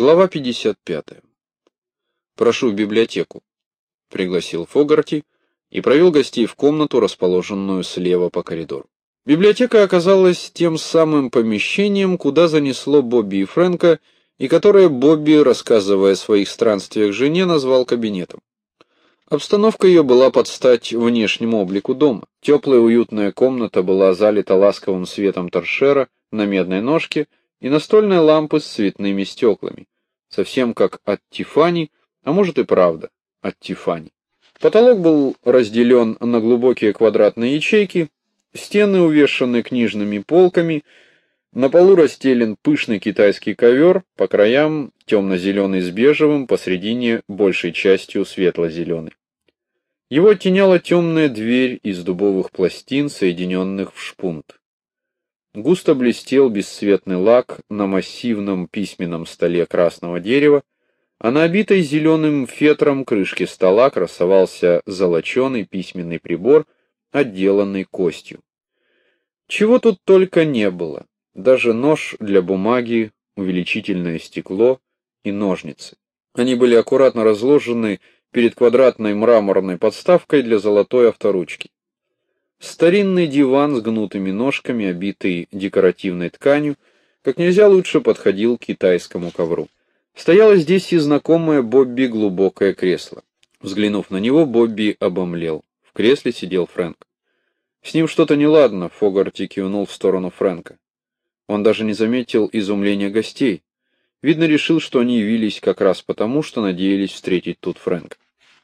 Глава 55. «Прошу в библиотеку», — пригласил Фогарти и провел гостей в комнату, расположенную слева по коридору. Библиотека оказалась тем самым помещением, куда занесло Бобби и Фрэнка, и которое Бобби, рассказывая о своих странствиях жене, назвал кабинетом. Обстановка ее была под стать внешнему облику дома. Теплая уютная комната была залита ласковым светом торшера на медной ножке, и настольные лампы с цветными стеклами, совсем как от Тифани, а может и правда, от Тифани. Потолок был разделен на глубокие квадратные ячейки, стены увешаны книжными полками, на полу расстелен пышный китайский ковер, по краям темно-зеленый с бежевым, посредине большей частью светло-зеленый. Его оттеняла темная дверь из дубовых пластин, соединенных в шпунт. Густо блестел бесцветный лак на массивном письменном столе красного дерева, а на обитой зеленым фетром крышке стола красовался золоченый письменный прибор, отделанный костью. Чего тут только не было, даже нож для бумаги, увеличительное стекло и ножницы. Они были аккуратно разложены перед квадратной мраморной подставкой для золотой авторучки. Старинный диван с гнутыми ножками, обитый декоративной тканью, как нельзя лучше подходил к китайскому ковру. Стояло здесь и знакомое Бобби глубокое кресло. Взглянув на него, Бобби обомлел. В кресле сидел Фрэнк. С ним что-то неладно, Фогарти кивнул в сторону Фрэнка. Он даже не заметил изумления гостей. Видно, решил, что они явились как раз потому, что надеялись встретить тут Фрэнка.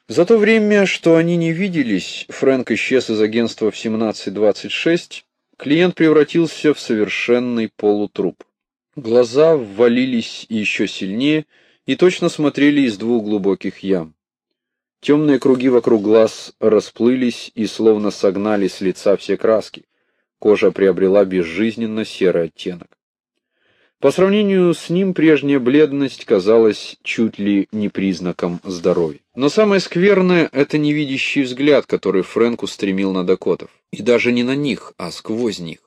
За то время, что они не виделись, Фрэнк исчез из агентства в 17.26, клиент превратился в совершенный полутруп. Глаза ввалились еще сильнее и точно смотрели из двух глубоких ям. Темные круги вокруг глаз расплылись и словно согнали с лица все краски. Кожа приобрела безжизненно серый оттенок. По сравнению с ним прежняя бледность казалась чуть ли не признаком здоровья. Но самое скверное — это невидящий взгляд, который Фрэнк устремил на Дакотов. И даже не на них, а сквозь них.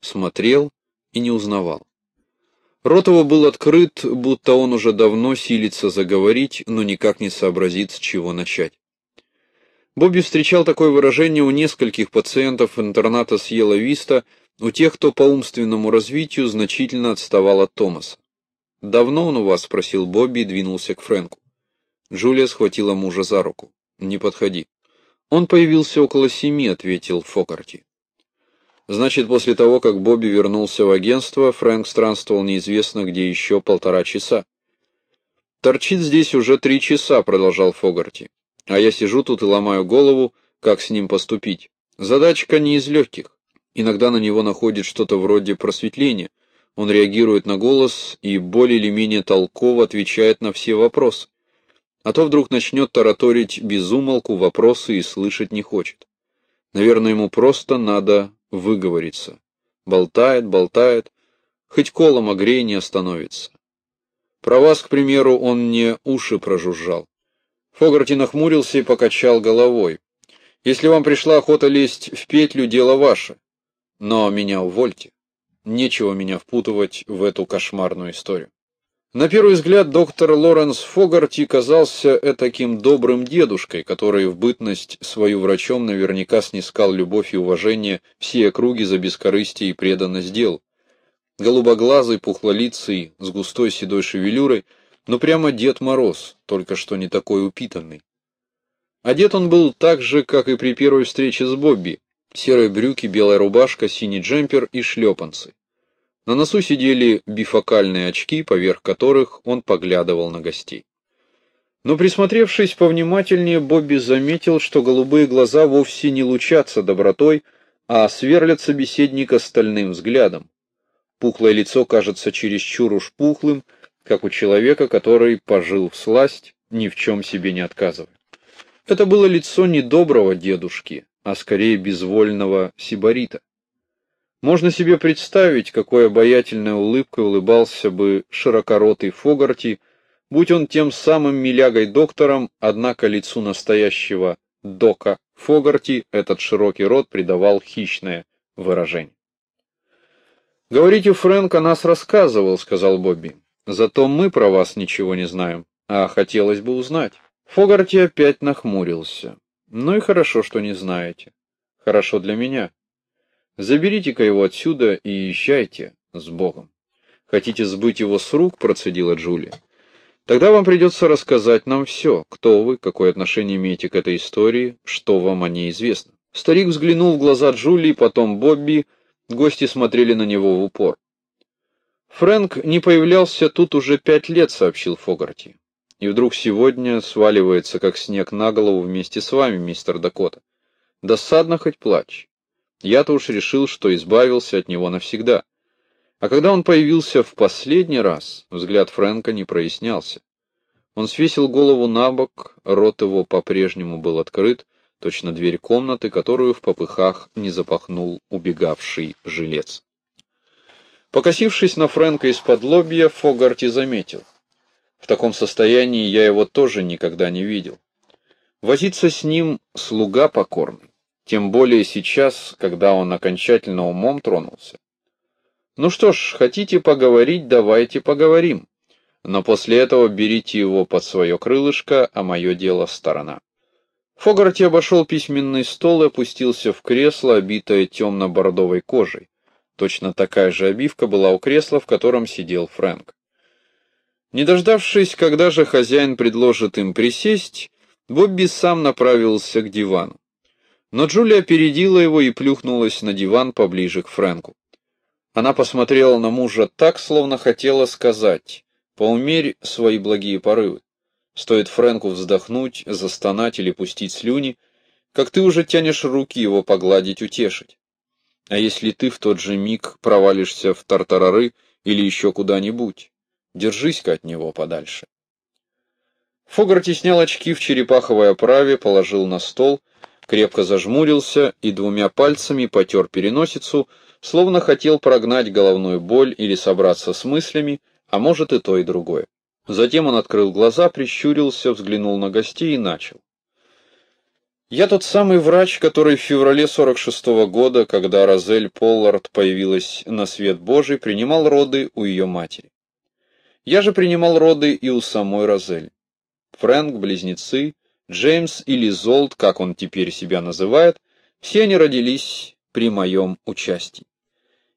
Смотрел и не узнавал. Рот его был открыт, будто он уже давно силится заговорить, но никак не сообразит, с чего начать. Бобби встречал такое выражение у нескольких пациентов интерната Сьелла Виста, у тех, кто по умственному развитию значительно отставал от Томаса. «Давно он у вас?» — спросил Бобби и двинулся к Фрэнку. Джулия схватила мужа за руку. «Не подходи». «Он появился около семи», — ответил Фокарти. Значит, после того, как Бобби вернулся в агентство, Фрэнк странствовал неизвестно где еще полтора часа. «Торчит здесь уже три часа», — продолжал Фогарти. «А я сижу тут и ломаю голову, как с ним поступить. Задачка не из легких. Иногда на него находит что-то вроде просветления. Он реагирует на голос и более или менее толково отвечает на все вопросы. А то вдруг начнет тараторить безумолку вопросы и слышать не хочет. Наверное, ему просто надо выговориться. Болтает, болтает, хоть колом огрей не остановится. Про вас, к примеру, он мне уши прожужжал. Фогарти нахмурился и покачал головой. Если вам пришла охота лезть в петлю, дело ваше. Но меня увольте. Нечего меня впутывать в эту кошмарную историю. На первый взгляд доктор Лоренс Фогарти казался таким добрым дедушкой, который в бытность свою врачом наверняка снискал любовь и уважение все округи за бескорыстие и преданность дел. Голубоглазый, пухлолицый, с густой седой шевелюрой, но прямо Дед Мороз, только что не такой упитанный. Одет он был так же, как и при первой встрече с Бобби, серые брюки, белая рубашка, синий джемпер и шлепанцы. На носу сидели бифокальные очки, поверх которых он поглядывал на гостей. Но присмотревшись повнимательнее, Бобби заметил, что голубые глаза вовсе не лучатся добротой, а сверлят собеседника стальным взглядом. Пухлое лицо кажется чересчур уж пухлым, как у человека, который пожил в сласть, ни в чем себе не отказывая. Это было лицо недоброго дедушки, а скорее безвольного сибарита. Можно себе представить, какой обаятельной улыбкой улыбался бы широкоротый Фогарти, будь он тем самым милягой-доктором, однако лицу настоящего дока Фогарти этот широкий рот придавал хищное выражение. «Говорите, Фрэнк о нас рассказывал», — сказал Бобби. Зато мы про вас ничего не знаем, а хотелось бы узнать. Фогарти опять нахмурился. Ну и хорошо, что не знаете. Хорошо для меня. Заберите-ка его отсюда и езжайте с Богом. Хотите сбыть его с рук, процедила Джулия. Тогда вам придется рассказать нам все, кто вы, какое отношение имеете к этой истории, что вам о ней известно. Старик взглянул в глаза Джулии, потом Бобби, гости смотрели на него в упор. «Фрэнк не появлялся тут уже пять лет», — сообщил Фогарти. «И вдруг сегодня сваливается, как снег на голову вместе с вами, мистер Дакота. Досадно хоть плачь. Я-то уж решил, что избавился от него навсегда. А когда он появился в последний раз, взгляд Фрэнка не прояснялся. Он свесил голову на бок, рот его по-прежнему был открыт, точно дверь комнаты, которую в попыхах не запахнул убегавший жилец. Покосившись на Фрэнка из-под лобья, Фогарти заметил. В таком состоянии я его тоже никогда не видел. Возиться с ним слуга покорный, тем более сейчас, когда он окончательно умом тронулся. Ну что ж, хотите поговорить, давайте поговорим. Но после этого берите его под свое крылышко, а мое дело сторона. Фогарти обошел письменный стол и опустился в кресло, обитое темно-бордовой кожей. Точно такая же обивка была у кресла, в котором сидел Фрэнк. Не дождавшись, когда же хозяин предложит им присесть, Бобби сам направился к дивану. Но Джулия опередила его и плюхнулась на диван поближе к Фрэнку. Она посмотрела на мужа так, словно хотела сказать, поумерь свои благие порывы. Стоит Фрэнку вздохнуть, застонать или пустить слюни, как ты уже тянешь руки его погладить, утешить. А если ты в тот же миг провалишься в тартарары или еще куда-нибудь, держись-ка от него подальше. Фогарти снял очки в черепаховой оправе, положил на стол, крепко зажмурился и двумя пальцами потер переносицу, словно хотел прогнать головную боль или собраться с мыслями, а может и то, и другое. Затем он открыл глаза, прищурился, взглянул на гостей и начал. «Я тот самый врач, который в феврале 46-го года, когда Розель Поллард появилась на свет Божий, принимал роды у ее матери. Я же принимал роды и у самой Розель. Фрэнк, близнецы, Джеймс или Золт, как он теперь себя называет, все они родились при моем участии.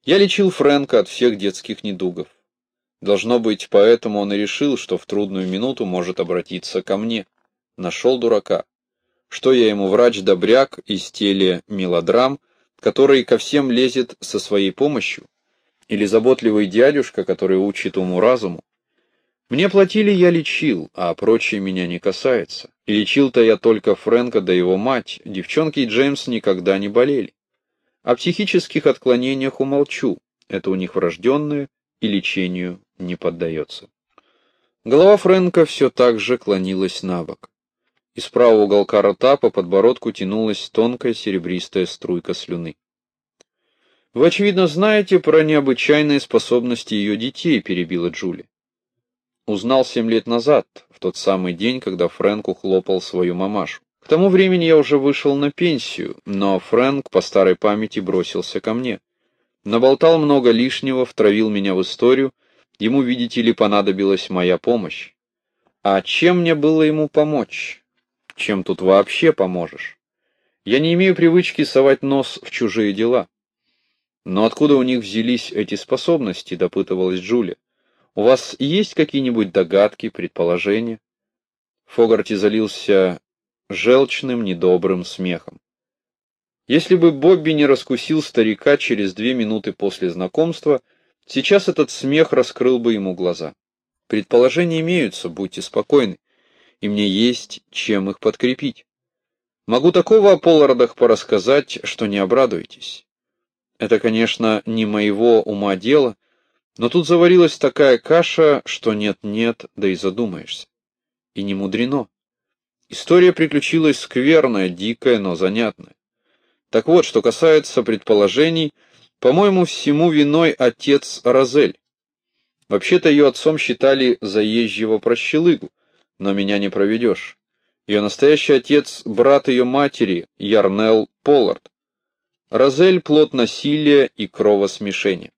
Я лечил Фрэнка от всех детских недугов. Должно быть, поэтому он и решил, что в трудную минуту может обратиться ко мне. Нашел дурака. Что я ему врач-добряк из теле мелодрам, который ко всем лезет со своей помощью? Или заботливый дядюшка, который учит уму-разуму? Мне платили, я лечил, а прочее меня не касается. Лечил-то я только Фрэнка да его мать, девчонки и Джеймс никогда не болели. О психических отклонениях умолчу, это у них врожденное и лечению не поддается. Голова Фрэнка все так же клонилась на бок. Из правого уголка рта по подбородку тянулась тонкая серебристая струйка слюны. «Вы, очевидно, знаете про необычайные способности ее детей», — перебила Джули. Узнал семь лет назад, в тот самый день, когда Фрэнк ухлопал свою мамашу. К тому времени я уже вышел на пенсию, но Фрэнк по старой памяти бросился ко мне. Наболтал много лишнего, втравил меня в историю, ему, видите ли, понадобилась моя помощь. А чем мне было ему помочь? Чем тут вообще поможешь? Я не имею привычки совать нос в чужие дела. Но откуда у них взялись эти способности, допытывалась Джулия. У вас есть какие-нибудь догадки, предположения? Фогарти залился желчным, недобрым смехом. Если бы Бобби не раскусил старика через две минуты после знакомства, сейчас этот смех раскрыл бы ему глаза. Предположения имеются, будьте спокойны, и мне есть чем их подкрепить. Могу такого о Поллардах порассказать, что не обрадуетесь. Это, конечно, не моего ума дело, но тут заварилась такая каша, что нет-нет, да и задумаешься. И не мудрено. История приключилась скверная, дикая, но занятная. Так вот, что касается предположений, по-моему, всему виной отец Розель. Вообще-то ее отцом считали заезжего прощелыгу, но меня не проведешь. Ее настоящий отец — брат ее матери, Ярнел Поллард. Розель — плод насилия и кровосмешения.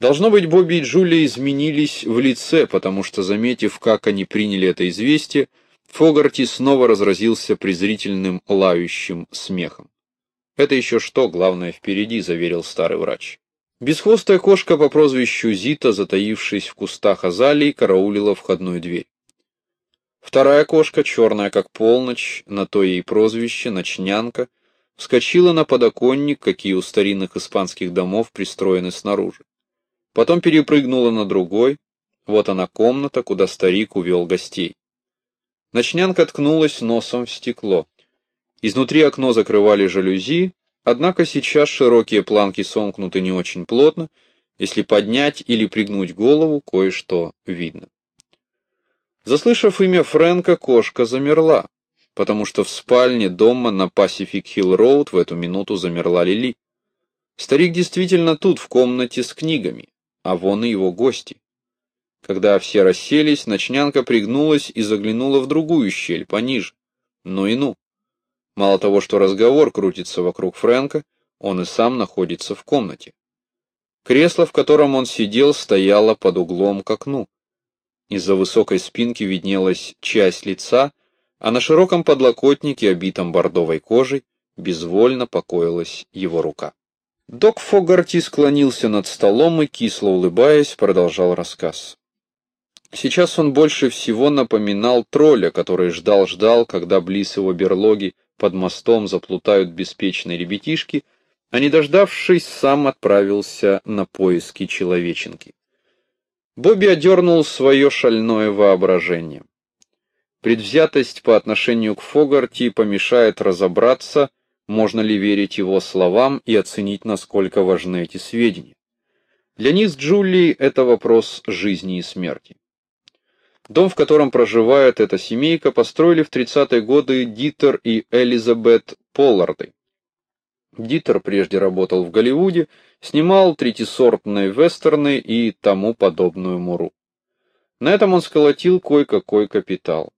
Должно быть, Бобби и Джулия изменились в лице, потому что, заметив, как они приняли это известие, Фогарти снова разразился презрительным лающим смехом. «Это еще что, главное впереди», — заверил старый врач. Бесхвостая кошка по прозвищу Зита, затаившись в кустах азалии, караулила входную дверь. Вторая кошка, черная как полночь, на то ей прозвище, ночнянка, вскочила на подоконник, какие у старинных испанских домов пристроены снаружи. Потом перепрыгнула на другой, вот она комната, куда старик увел гостей. Ночнянка ткнулась носом в стекло. Изнутри окно закрывали жалюзи, однако сейчас широкие планки сомкнуты не очень плотно, если поднять или пригнуть голову, кое-что видно. Заслышав имя Фрэнка, кошка замерла, потому что в спальне дома на Pacific Hill Road в эту минуту замерла Лили. Старик действительно тут, в комнате с книгами, а вон и его гости. Когда все расселись, ночнянка пригнулась и заглянула в другую щель, пониже. Ну и ну. Мало того, что разговор крутится вокруг Фрэнка, он и сам находится в комнате. Кресло, в котором он сидел, стояло под углом к окну. Из-за высокой спинки виднелась часть лица, а на широком подлокотнике, обитом бордовой кожей, безвольно покоилась его рука. Док Фогарти склонился над столом и, кисло улыбаясь, продолжал рассказ. Сейчас он больше всего напоминал тролля, который ждал-ждал, когда близ его берлоги под мостом заплутают беспечные ребятишки, а не дождавшись, сам отправился на поиски человеченки. Бобби одернул свое шальное воображение. Предвзятость по отношению к Фогарти помешает разобраться, можно ли верить его словам и оценить, насколько важны эти сведения. Для них с Джулией это вопрос жизни и смерти. Дом, в котором проживает эта семейка, построили в 30-е годы Дитер и Элизабет Полларды. Дитер прежде работал в Голливуде, снимал третисортные вестерны и тому подобную муру. На этом он сколотил кое-какой капитал.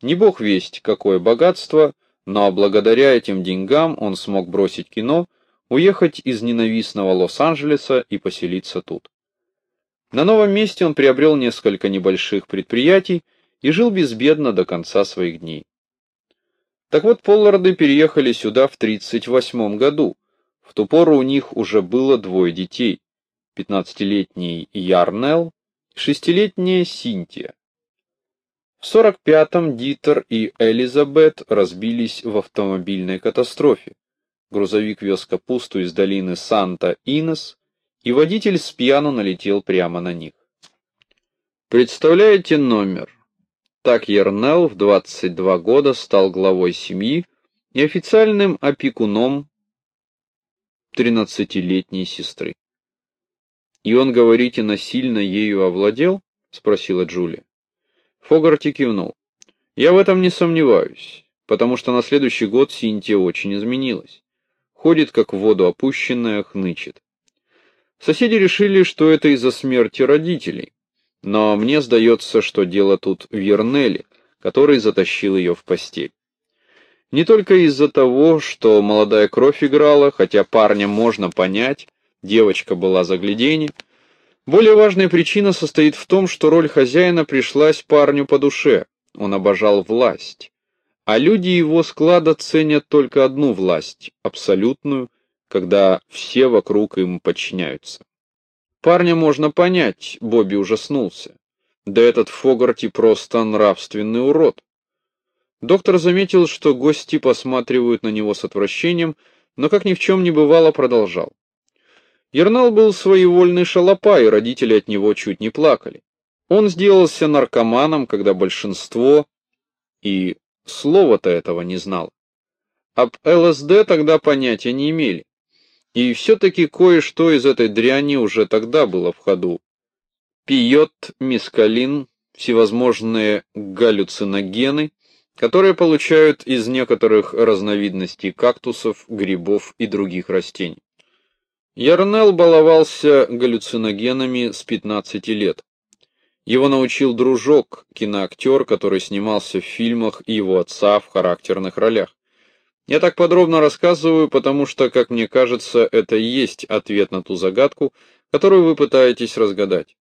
Не бог весть, какое богатство, но благодаря этим деньгам он смог бросить кино, уехать из ненавистного Лос-Анджелеса и поселиться тут. На новом месте он приобрел несколько небольших предприятий и жил безбедно до конца своих дней. Так вот, Полларды переехали сюда в 1938 году. В ту пору у них уже было двое детей, 15-летний Ярнел и 6-летняя Синтия. В 45-м Дитер и Элизабет разбились в автомобильной катастрофе. Грузовик вез капусту из долины Санта-Инес, и водитель с пьяну налетел прямо на них. Представляете номер? Так Ернел в 22 года стал главой семьи и официальным опекуном 13-летней сестры. «И он, говорите, насильно ею овладел?» — спросила Джулия. Фогарти кивнул. «Я в этом не сомневаюсь, потому что на следующий год Синтия очень изменилась. Ходит, как в воду опущенная, хнычет. Соседи решили, что это из-за смерти родителей, но мне сдается, что дело тут в Ернеле, который затащил ее в постель. Не только из-за того, что молодая кровь играла, хотя парня можно понять, девочка была загляденье, более важная причина состоит в том, что роль хозяина пришлась парню по душе, он обожал власть. А люди его склада ценят только одну власть, абсолютную, когда все вокруг им подчиняются. Парня можно понять, Бобби ужаснулся. Да этот Фогарти просто нравственный урод. Доктор заметил, что гости посматривают на него с отвращением, но как ни в чем не бывало продолжал. Ернал был своевольный шалопа, и родители от него чуть не плакали. Он сделался наркоманом, когда большинство и слова-то этого не знал. Об ЛСД тогда понятия не имели. И все-таки кое-что из этой дряни уже тогда было в ходу. Пьет, мискалин, всевозможные галлюциногены, которые получают из некоторых разновидностей кактусов, грибов и других растений. Ярнел баловался галлюциногенами с 15 лет. Его научил дружок, киноактер, который снимался в фильмах и его отца в характерных ролях. Я так подробно рассказываю, потому что, как мне кажется, это и есть ответ на ту загадку, которую вы пытаетесь разгадать.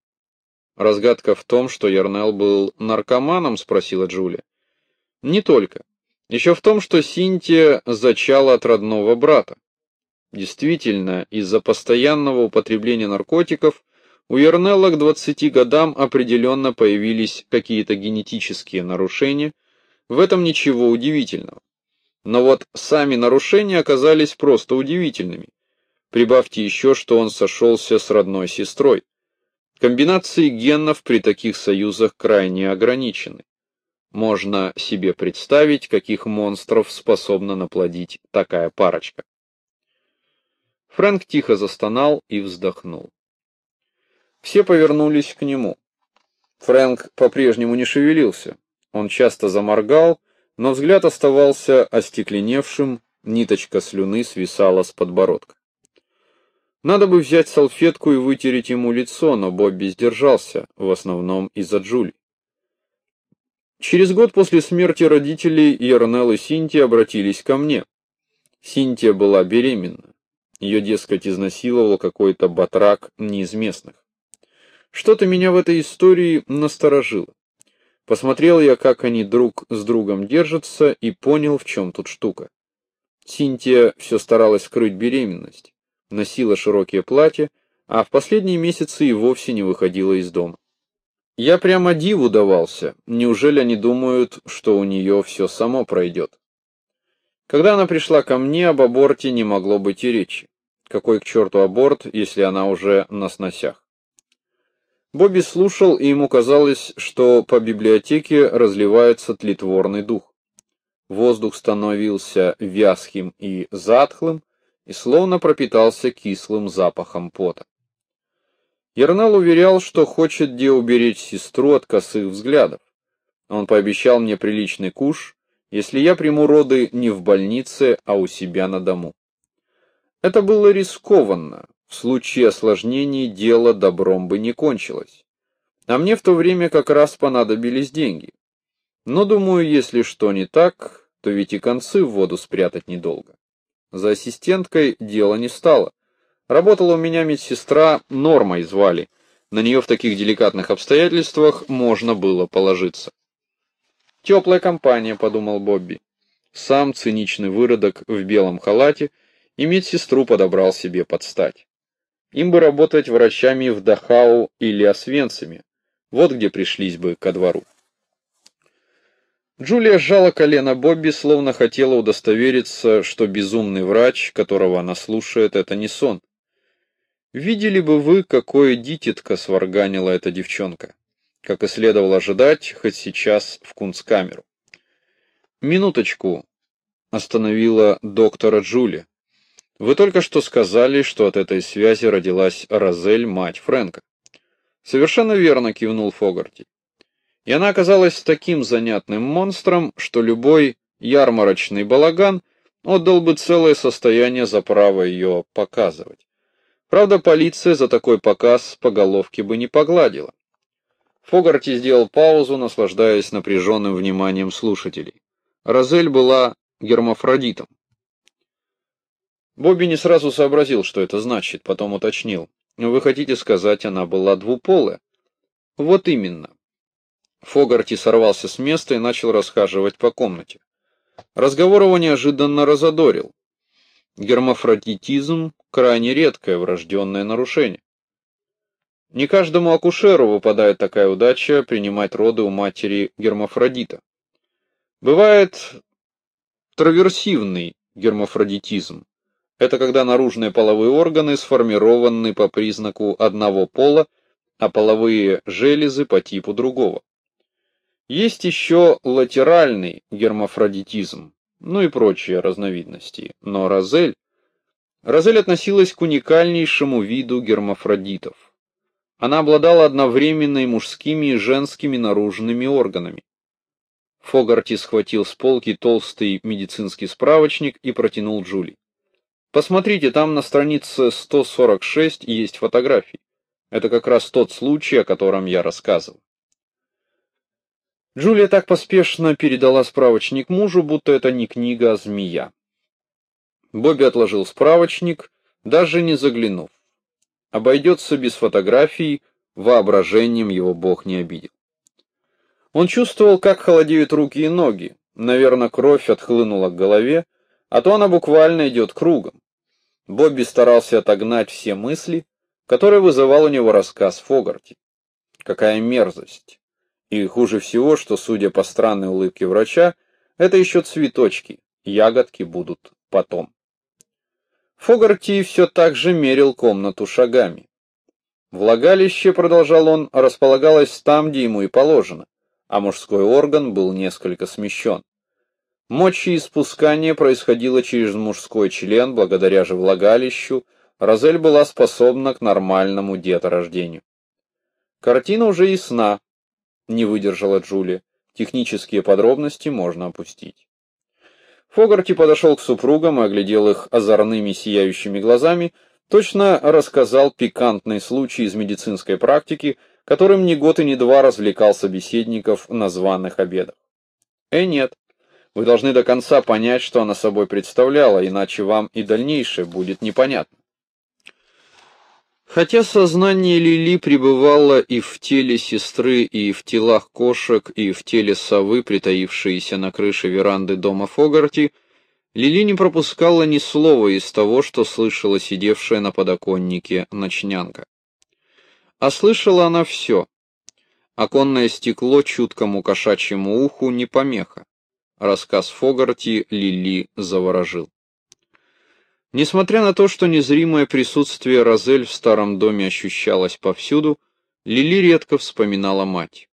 Разгадка в том, что Ярнел был наркоманом, спросила Джулия. Не только. Еще в том, что Синтия зачала от родного брата. Действительно, из-за постоянного употребления наркотиков у Ярнелла к 20 годам определенно появились какие-то генетические нарушения, в этом ничего удивительного. Но вот сами нарушения оказались просто удивительными. Прибавьте еще, что он сошелся с родной сестрой. Комбинации генов при таких союзах крайне ограничены. Можно себе представить, каких монстров способна наплодить такая парочка. Фрэнк тихо застонал и вздохнул. Все повернулись к нему. Фрэнк по-прежнему не шевелился. Он часто заморгал, но взгляд оставался остекленевшим, ниточка слюны свисала с подбородка. Надо бы взять салфетку и вытереть ему лицо, но Бобби сдержался, в основном из-за Джули. Через год после смерти родителей Ярнелл и Синти обратились ко мне. Синтия была беременна. Ее, дескать, изнасиловал какой-то батрак не из местных. Что-то меня в этой истории насторожило. Посмотрел я, как они друг с другом держатся, и понял, в чем тут штука. Синтия все старалась скрыть беременность, носила широкие платья, а в последние месяцы и вовсе не выходила из дома. Я прямо диву давался, неужели они думают, что у нее все само пройдет? Когда она пришла ко мне, об аборте не могло быть и речи. Какой к черту аборт, если она уже на сносях? Бобби слушал, и ему казалось, что по библиотеке разливается тлетворный дух. Воздух становился вязким и затхлым, и словно пропитался кислым запахом пота. Ернал уверял, что хочет где уберечь сестру от косых взглядов. Он пообещал мне приличный куш, если я приму роды не в больнице, а у себя на дому. Это было рискованно, в случае осложнений дело добром бы не кончилось. А мне в то время как раз понадобились деньги. Но, думаю, если что не так, то ведь и концы в воду спрятать недолго. За ассистенткой дело не стало. Работала у меня медсестра, Нормой звали. На нее в таких деликатных обстоятельствах можно было положиться. «Теплая компания», — подумал Бобби. Сам циничный выродок в белом халате и медсестру подобрал себе под стать. Им бы работать врачами в Дахау или Освенциме. Вот где пришлись бы ко двору. Джулия сжала колено Бобби, словно хотела удостовериться, что безумный врач, которого она слушает, это не сон. Видели бы вы, какое дитятко сварганила эта девчонка. Как и следовало ожидать, хоть сейчас в кунсткамеру. Минуточку, остановила доктора Джулия. Вы только что сказали, что от этой связи родилась Розель, мать Фрэнка. Совершенно верно, кивнул Фогарти. И она оказалась таким занятным монстром, что любой ярмарочный балаган отдал бы целое состояние за право ее показывать. Правда, полиция за такой показ по головке бы не погладила. Фогарти сделал паузу, наслаждаясь напряженным вниманием слушателей. Розель была гермафродитом. Бобби не сразу сообразил, что это значит, потом уточнил. Вы хотите сказать, она была двуполая? Вот именно. Фогарти сорвался с места и начал расхаживать по комнате. Разговор его неожиданно разодорил. Гермафродитизм – крайне редкое врожденное нарушение. Не каждому акушеру выпадает такая удача принимать роды у матери гермафродита. Бывает траверсивный гермафродитизм, это когда наружные половые органы сформированы по признаку одного пола, а половые железы по типу другого. Есть еще латеральный гермафродитизм, ну и прочие разновидности, но Розель... Розель относилась к уникальнейшему виду гермафродитов. Она обладала одновременно и мужскими, и женскими наружными органами. Фогарти схватил с полки толстый медицинский справочник и протянул Джули. Посмотрите, там на странице 146 есть фотографии. Это как раз тот случай, о котором я рассказывал. Джулия так поспешно передала справочник мужу, будто это не книга, а змея. Бобби отложил справочник, даже не заглянув. обойдется без фотографий, воображением его Бог не обидел. Он чувствовал, как холодеют руки и ноги, наверное, кровь отхлынула к голове, а то она буквально идет кругом. Бобби старался отогнать все мысли, которые вызывал у него рассказ Фогарти. Какая мерзость! И хуже всего, что, судя по странной улыбке врача, это еще цветочки, ягодки будут потом. Фогарти все так же мерил комнату шагами. Влагалище, продолжал он, располагалось там, где ему и положено, а мужской орган был несколько смещен. Мочеиспускание происходило через мужской член, благодаря же влагалищу, Розель была способна к нормальному деторождению. Картина уже ясна, не выдержала Джулия. Технические подробности можно опустить. Фогарти подошел к супругам и оглядел их озорными сияющими глазами, точно рассказал пикантный случай из медицинской практики, которым ни год и ни два развлекал собеседников на званых обедах. Э, нет. Вы должны до конца понять, что она собой представляла, иначе вам и дальнейшее будет непонятно. Хотя сознание Лили пребывало и в теле сестры, и в телах кошек, и в теле совы, притаившейся на крыше веранды дома Фогарти, Лили не пропускала ни слова из того, что слышала сидевшая на подоконнике ночнянка. А слышала она все. Оконное стекло чуткому кошачьему уху не помеха. Рассказ Фогарти Лили заворожил. Несмотря на то, что незримое присутствие Розель в старом доме ощущалось повсюду, Лили редко вспоминала мать.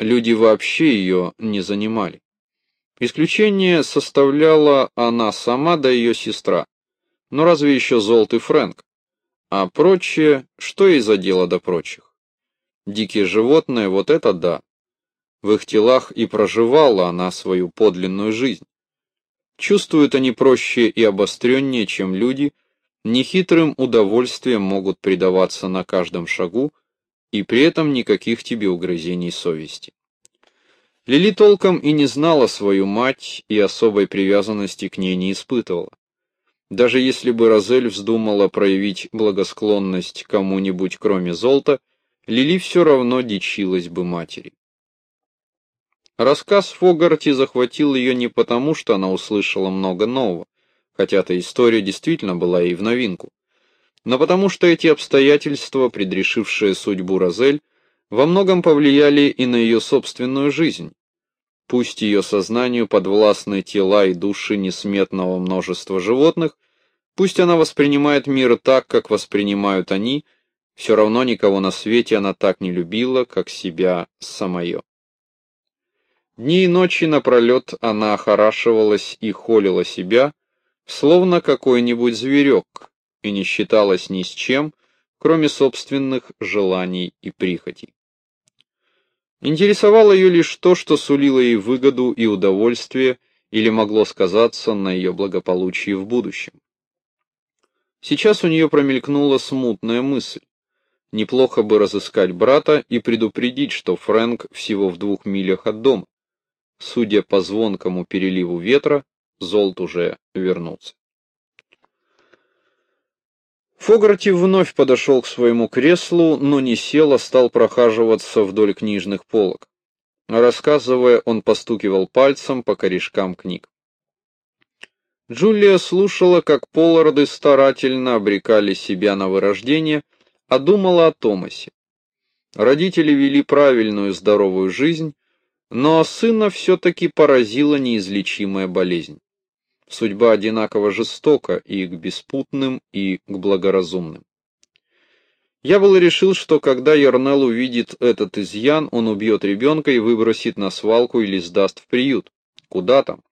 Люди вообще ее не занимали. Исключение составляла она сама да ее сестра. Но разве еще Золт и Фрэнк? А прочее, что ей за дело до прочих? Дикие животные, вот это да. В их телах и проживала она свою подлинную жизнь. Чувствуют они проще и обостреннее, чем люди, нехитрым удовольствием могут предаваться на каждом шагу, и при этом никаких тебе угрызений совести. Лили толком и не знала свою мать, и особой привязанности к ней не испытывала. Даже если бы Розель вздумала проявить благосклонность кому-нибудь кроме Золта, Лили все равно дичилась бы матери. Рассказ Фогарти захватил ее не потому, что она услышала много нового, хотя эта история действительно была ей в новинку, но потому что эти обстоятельства, предрешившие судьбу Розель, во многом повлияли и на ее собственную жизнь. Пусть ее сознанию подвластны тела и души несметного множества животных, пусть она воспринимает мир так, как воспринимают они, все равно никого на свете она так не любила, как себя самое. Дни и ночи напролет она охорашивалась и холила себя, словно какой-нибудь зверек, и не считалась ни с чем, кроме собственных желаний и прихотей. Интересовало ее лишь то, что сулило ей выгоду и удовольствие или могло сказаться на ее благополучии в будущем. Сейчас у нее промелькнула смутная мысль. Неплохо бы разыскать брата и предупредить, что Фрэнк всего в двух милях от дома. Судя по звонкому переливу ветра, Золт уже вернулся. Фогарти вновь подошел к своему креслу, но не сел, а стал прохаживаться вдоль книжных полок. Рассказывая, он постукивал пальцем по корешкам книг. Джулия слушала, как Полларды старательно обрекали себя на вырождение, а думала о Томасе. Родители вели правильную здоровую жизнь, но сына все-таки поразила неизлечимая болезнь. Судьба одинаково жестока и к беспутным, и к благоразумным. Я был решил, что когда Ярнел увидит этот изъян, он убьет ребенка и выбросит на свалку или сдаст в приют. Куда там?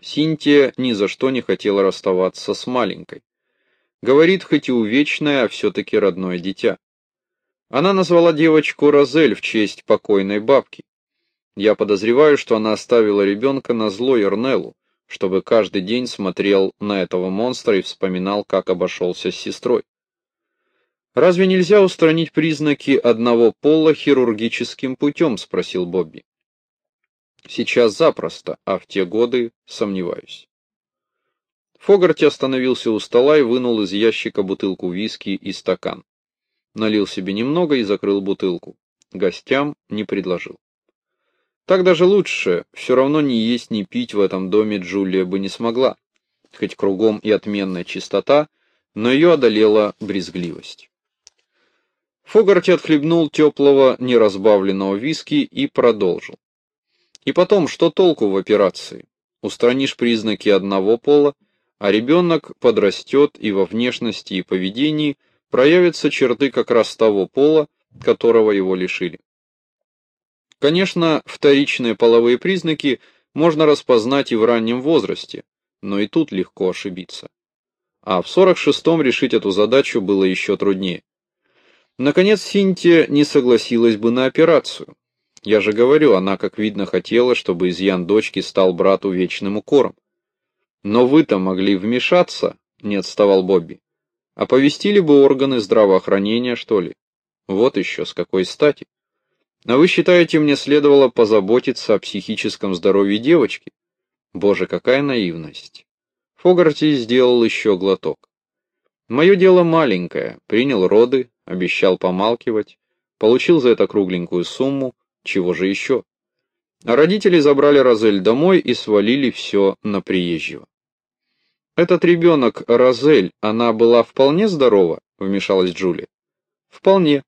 Синтия ни за что не хотела расставаться с маленькой. Говорит, хоть и увечное, а все-таки родное дитя. Она назвала девочку Розель в честь покойной бабки. Я подозреваю, что она оставила ребенка на зло Эрнеллу, чтобы каждый день смотрел на этого монстра и вспоминал, как обошелся с сестрой. «Разве нельзя устранить признаки одного пола хирургическим путем?» — спросил Бобби. «Сейчас запросто, а в те годы сомневаюсь». Фогарти остановился у стола и вынул из ящика бутылку виски и стакан. Налил себе немного и закрыл бутылку. Гостям не предложил. Так даже лучше, все равно ни есть, ни пить в этом доме Джулия бы не смогла. Хоть кругом и отменная чистота, но ее одолела брезгливость. Фогарти отхлебнул теплого, неразбавленного виски и продолжил. И потом, что толку в операции? Устранишь признаки одного пола, а ребенок подрастет и во внешности и поведении проявятся черты как раз того пола, которого его лишили. Конечно, вторичные половые признаки можно распознать и в раннем возрасте, но и тут легко ошибиться. А в 46-м решить эту задачу было еще труднее. Наконец, Синтия не согласилась бы на операцию. Я же говорю, она, как видно, хотела, чтобы изъян дочки стал брату вечным укором. Но вы-то могли вмешаться, не отставал Бобби. Оповестили бы органы здравоохранения, что ли? Вот еще с какой стати. А вы считаете, мне следовало позаботиться о психическом здоровье девочки? Боже, какая наивность. Фогарти сделал еще глоток. Мое дело маленькое, принял роды, обещал помалкивать, получил за это кругленькую сумму, чего же еще? А родители забрали Розель домой и свалили все на приезжего. «Этот ребенок, Розель, она была вполне здорова?» — вмешалась Джулия. «Вполне.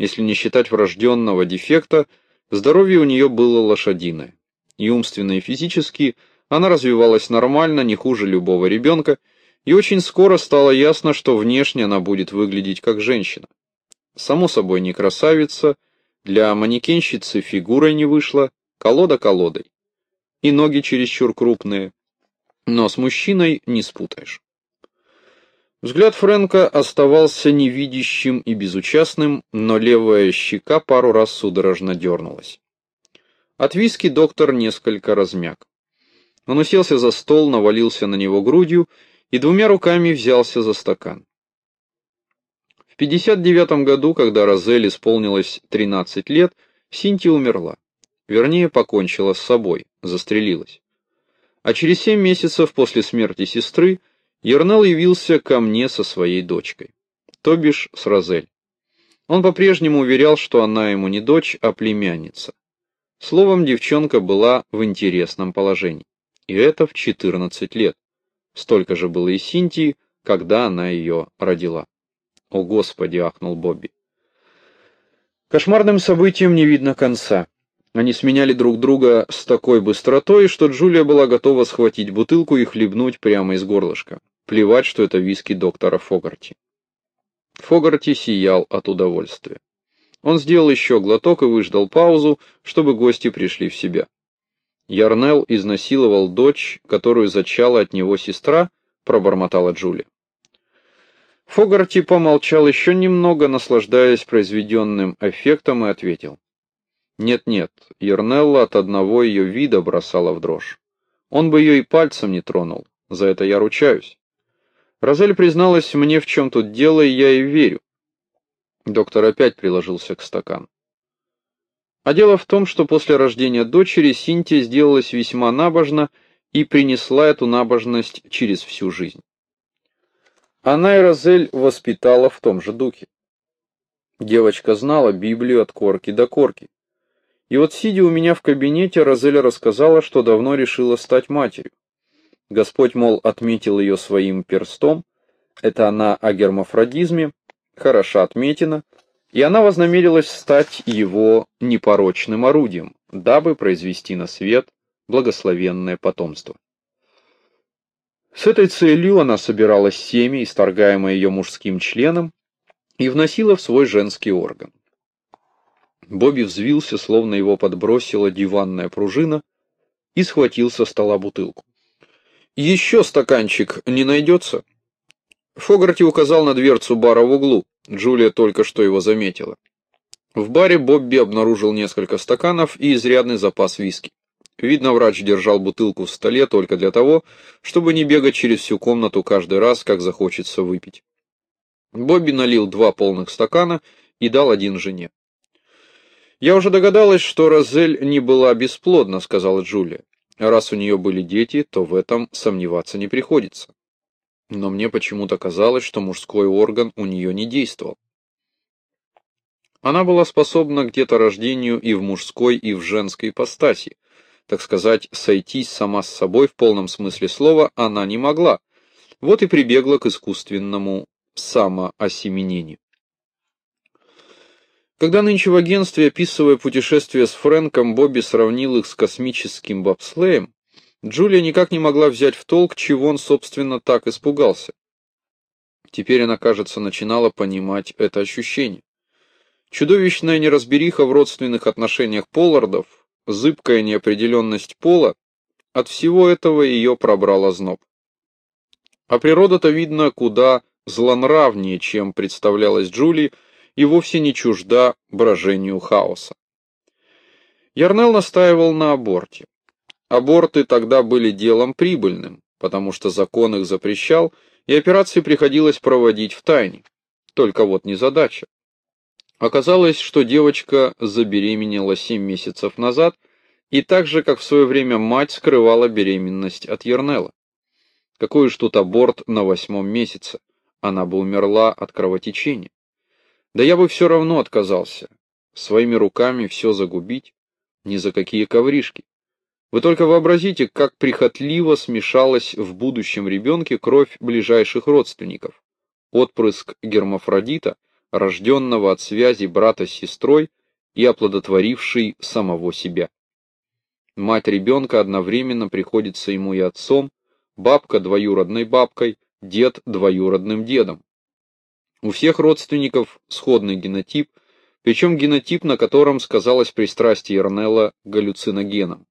Если не считать врожденного дефекта, здоровье у нее было лошадиное. И умственно, и физически она развивалась нормально, не хуже любого ребенка, и очень скоро стало ясно, что внешне она будет выглядеть как женщина. Само собой не красавица, для манекенщицы фигурой не вышла, колода колодой. И ноги чересчур крупные, но с мужчиной не спутаешь. Взгляд Фрэнка оставался невидящим и безучастным, но левая щека пару раз судорожно дернулась. От виски доктор несколько размяк. Он уселся за стол, навалился на него грудью и двумя руками взялся за стакан. В 59 году, когда Розель исполнилось 13 лет, Синти умерла. Вернее, покончила с собой, застрелилась. А через семь месяцев после смерти сестры Ернел явился ко мне со своей дочкой, то бишь с Розель. Он по-прежнему уверял, что она ему не дочь, а племянница. Словом, девчонка была в интересном положении. И это в 14 лет. Столько же было и Синтии, когда она ее родила. «О, Господи!» — ахнул Бобби. Кошмарным событиям не видно конца. Они сменяли друг друга с такой быстротой, что Джулия была готова схватить бутылку и хлебнуть прямо из горлышка. Плевать, что это виски доктора Фогарти. Фогарти сиял от удовольствия. Он сделал еще глоток и выждал паузу, чтобы гости пришли в себя. Ярнел изнасиловал дочь, которую зачала от него сестра, пробормотала Джулия. Фогарти помолчал еще немного, наслаждаясь произведенным эффектом, и ответил. Нет-нет, Ернелла от одного ее вида бросала в дрожь. Он бы ее и пальцем не тронул, за это я ручаюсь. Розель призналась мне, в чем тут дело, и я ей верю. Доктор опять приложился к стакану. А дело в том, что после рождения дочери Синтия сделалась весьма набожна и принесла эту набожность через всю жизнь. Она и Розель воспитала в том же духе. Девочка знала Библию от корки до корки. И вот, сидя у меня в кабинете, Розеля рассказала, что давно решила стать матерью. Господь, мол, отметил ее своим перстом, это она о гермафродизме, хороша отметина, и она вознамерилась стать его непорочным орудием, дабы произвести на свет благословенное потомство. С этой целью она собирала семя, исторгаемое ее мужским членом, и вносила в свой женский орган. Бобби взвился, словно его подбросила диванная пружина, и схватил со стола бутылку. «Еще стаканчик не найдется?» Фогарти указал на дверцу бара в углу. Джулия только что его заметила. В баре Бобби обнаружил несколько стаканов и изрядный запас виски. Видно, врач держал бутылку в столе только для того, чтобы не бегать через всю комнату каждый раз, как захочется выпить. Бобби налил два полных стакана и дал один жене. «Я уже догадалась, что Розель не была бесплодна», — сказала Джулия. «Раз у нее были дети, то в этом сомневаться не приходится. но мне почему-то казалось, что мужской орган у нее не действовал. Она была способна к деторождению и в мужской, и в женской ипостаси. Так сказать, сойтись сама с собой в полном смысле слова она не могла. Вот и прибегла к искусственному самоосеменению. Когда нынче в агентстве, описывая путешествие с Фрэнком, Бобби сравнил их с космическим бобслеем, Джулия никак не могла взять в толк, чего он, собственно, так испугался. Теперь она, кажется, начинала понимать это ощущение. Чудовищная неразбериха в родственных отношениях Поллардов, зыбкая неопределенность пола, от всего этого ее пробрала зноб. А природа-то, видно, куда злонравнее, чем представлялась Джулии, и вовсе не чужда брожению хаоса. Ярнел настаивал на аборте. Аборты тогда были делом прибыльным, потому что закон их запрещал, и операции приходилось проводить в тайне. Только вот не задача. Оказалось, что девочка забеременела 7 месяцев назад, и так же, как в свое время мать скрывала беременность от Ернела. Какой уж тут аборт на восьмом месяце, она бы умерла от кровотечения. Да я бы все равно отказался. Своими руками все загубить? Ни за какие ковришки. Вы только вообразите, как прихотливо смешалась в будущем ребенке кровь ближайших родственников. Отпрыск гермафродита, рожденного от связи брата с сестрой и оплодотворивший самого себя. Мать ребенка одновременно приходится ему и отцом, бабка двоюродной бабкой, дед двоюродным дедом. У всех родственников сходный генотип, причем генотип, на котором сказалось пристрастие Эрнелла к галлюциногенам.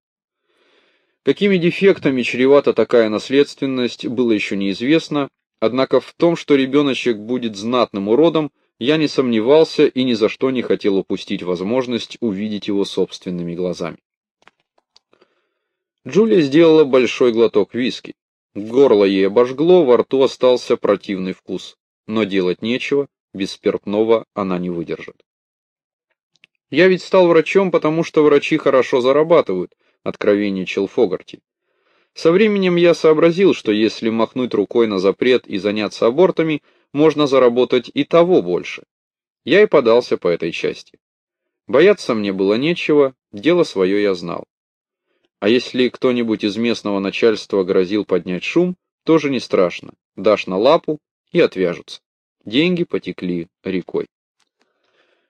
Какими дефектами чревата такая наследственность, было еще неизвестно, однако в том, что ребеночек будет знатным уродом, я не сомневался и ни за что не хотел упустить возможность увидеть его собственными глазами. Джулия сделала большой глоток виски. Горло ей обожгло, во рту остался противный вкус но делать нечего, без спиртного она не выдержит. «Я ведь стал врачом, потому что врачи хорошо зарабатывают», — откровенничал Фогарти. «Со временем я сообразил, что если махнуть рукой на запрет и заняться абортами, можно заработать и того больше. Я и подался по этой части. Бояться мне было нечего, дело свое я знал. А если кто-нибудь из местного начальства грозил поднять шум, тоже не страшно. Дашь на лапу, и отвяжутся. Деньги потекли рекой.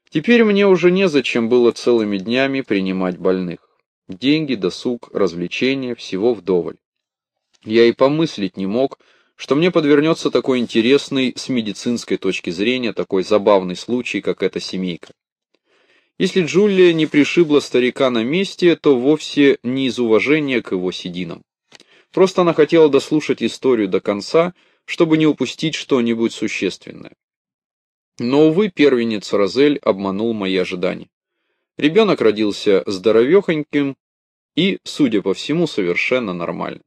Теперь мне уже незачем было целыми днями принимать больных. Деньги, досуг, развлечения, всего вдоволь. Я и помыслить не мог, что мне подвернется такой интересный с медицинской точки зрения, такой забавный случай, как эта семейка. Если Джулия не пришибла старика на месте, то вовсе не из уважения к его сединам. Просто она хотела дослушать историю до конца чтобы не упустить что-нибудь существенное. Но, увы, первенец Розель обманул мои ожидания. Ребенок родился здоровехоньким и, судя по всему, совершенно нормально.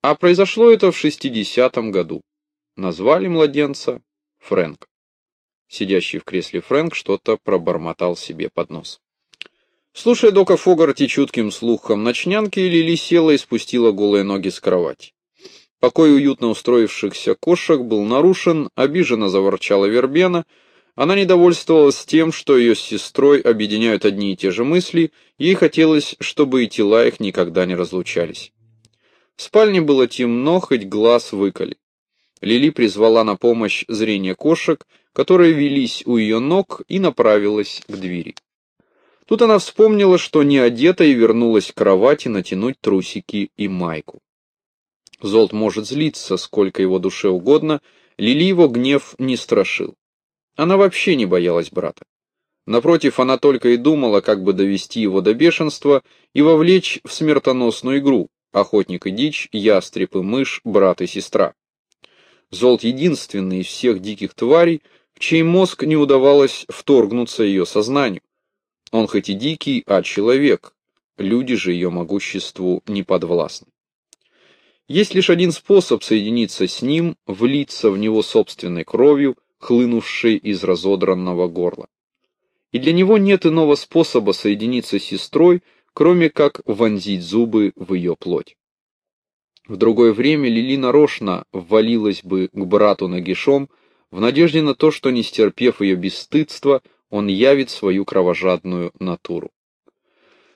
А произошло это в 60-м году. Назвали младенца Фрэнк. Сидящий в кресле Фрэнк что-то пробормотал себе под нос. Слушая Дока Фогарти чутким слухом ночнянки, Лили села и спустила голые ноги с кровати. Покой уютно устроившихся кошек был нарушен, обиженно заворчала Вербена. Она недовольствовалась тем, что ее с сестрой объединяют одни и те же мысли, ей хотелось, чтобы и тела их никогда не разлучались. В спальне было темно, хоть глаз выколи. Лили призвала на помощь зрение кошек, которые велись у ее ног, и направилась к двери. Тут она вспомнила, что не одета и вернулась к кровати натянуть трусики и майку. Золт может злиться, сколько его душе угодно, Лили его гнев не страшил. Она вообще не боялась брата. Напротив, она только и думала, как бы довести его до бешенства и вовлечь в смертоносную игру охотник и дичь, ястреб и мышь, брат и сестра. Золт единственный из всех диких тварей, в чей мозг не удавалось вторгнуться ее сознанию. Он хоть и дикий, а человек, люди же ее могуществу не подвластны. Есть лишь один способ соединиться с ним, влиться в него собственной кровью, хлынувшей из разодранного горла. И для него нет иного способа соединиться с сестрой, кроме как вонзить зубы в ее плоть. В другое время Лили нарочно ввалилась бы к брату нагишом, в надежде на то, что, не стерпев ее бесстыдства, он явит свою кровожадную натуру.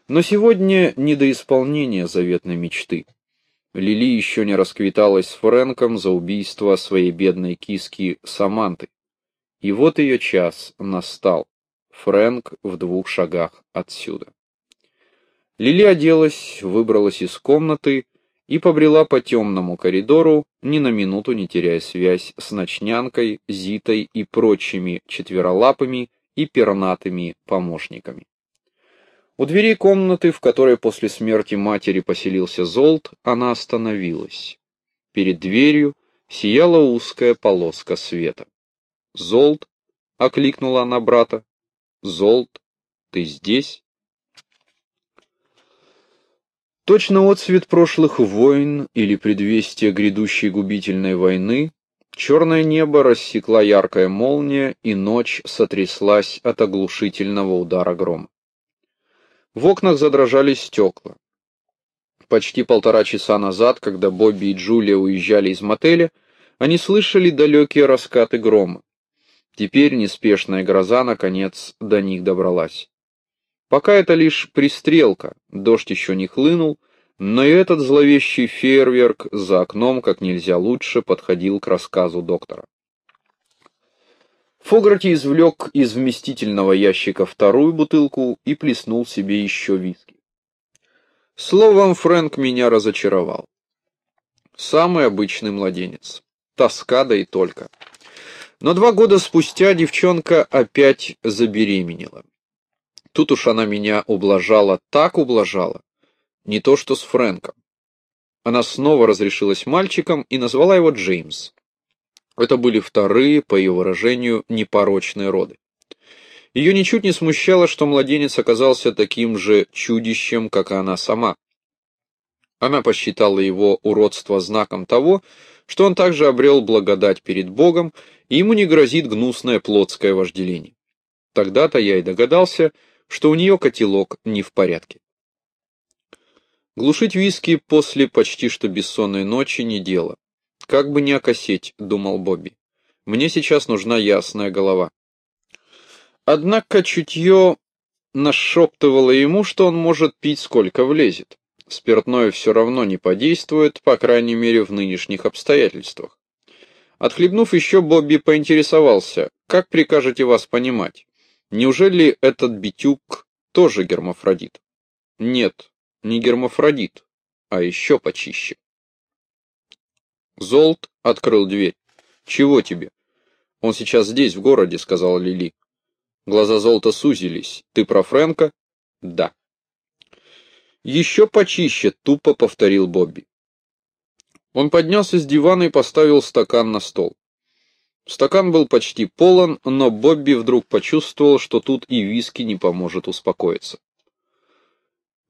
Но сегодня не до исполнения заветной мечты. Лили еще не расквиталась с Фрэнком за убийство своей бедной киски Саманты. И вот ее час настал. Фрэнк в двух шагах отсюда. Лили оделась, выбралась из комнаты и побрела по темному коридору, ни на минуту не теряя связь с ночнянкой, Зитой и прочими четверолапыми и пернатыми помощниками. У двери комнаты, в которой после смерти матери поселился Золт, она остановилась. Перед дверью сияла узкая полоска света. «Золт!» — окликнула она брата. «Золт, ты здесь?» Точно отцвет прошлых войн или предвестие грядущей губительной войны, черное небо рассекла яркая молния, и ночь сотряслась от оглушительного удара грома. В окнах задрожали стекла. Почти полтора часа назад, когда Бобби и Джулия уезжали из мотеля, они слышали далекие раскаты грома. Теперь неспешная гроза, наконец, до них добралась. Пока это лишь пристрелка, дождь еще не хлынул, но и этот зловещий фейерверк за окном как нельзя лучше подходил к рассказу доктора. Фогарти извлек из вместительного ящика вторую бутылку и плеснул себе еще виски. Словом, Фрэнк меня разочаровал. Самый обычный младенец. Тоска да и только. Но два года спустя девчонка опять забеременела. Тут уж она меня ублажала, так ублажала. Не то что с Фрэнком. Она снова разрешилась мальчиком и назвала его Джеймс. Это были вторые, по ее выражению, непорочные роды. Ее ничуть не смущало, что младенец оказался таким же чудищем, как и она сама. Она посчитала его уродство знаком того, что он также обрел благодать перед Богом, и ему не грозит гнусное плотское вожделение. Тогда-то я и догадался, что у нее котелок не в порядке. Глушить виски после почти что бессонной ночи не дело. Как бы не окосеть, думал Бобби. Мне сейчас нужна ясная голова. Однако чутье нашептывало ему, что он может пить сколько влезет. Спиртное все равно не подействует, по крайней мере в нынешних обстоятельствах. Отхлебнув еще, Бобби поинтересовался, как прикажете вас понимать? Неужели этот битюк тоже гермафродит? Нет, не гермафродит, а еще почище. Золт открыл дверь. «Чего тебе?» «Он сейчас здесь, в городе», — сказала Лили. Глаза Золта сузились. «Ты про Фрэнка?» «Да». «Еще почище», — тупо повторил Бобби. Он поднялся с дивана и поставил стакан на стол. Стакан был почти полон, но Бобби вдруг почувствовал, что тут и виски не поможет успокоиться.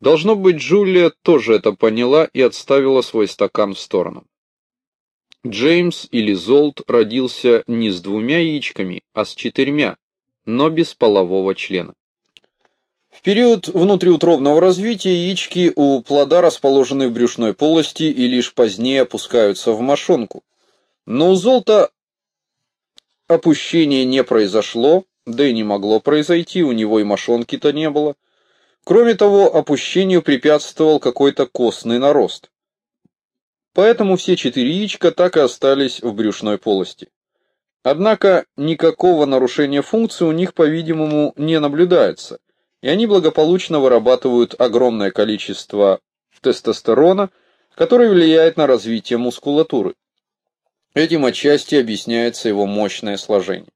Должно быть, Джулия тоже это поняла и отставила свой стакан в сторону. Джеймс или Золт родился не с двумя яичками, а с четырьмя, но без полового члена. В период внутриутробного развития яички у плода расположены в брюшной полости и лишь позднее опускаются в мошонку. Но у Золта Опущения не произошло, да и не могло произойти, у него и мошонки-то не было. Кроме того, опущению препятствовал какой-то костный нарост. Поэтому все четыре яичка так и остались в брюшной полости. Однако никакого нарушения функции у них, по-видимому, не наблюдается, и они благополучно вырабатывают огромное количество тестостерона, который влияет на развитие мускулатуры. Этим отчасти объясняется его мощное сложение.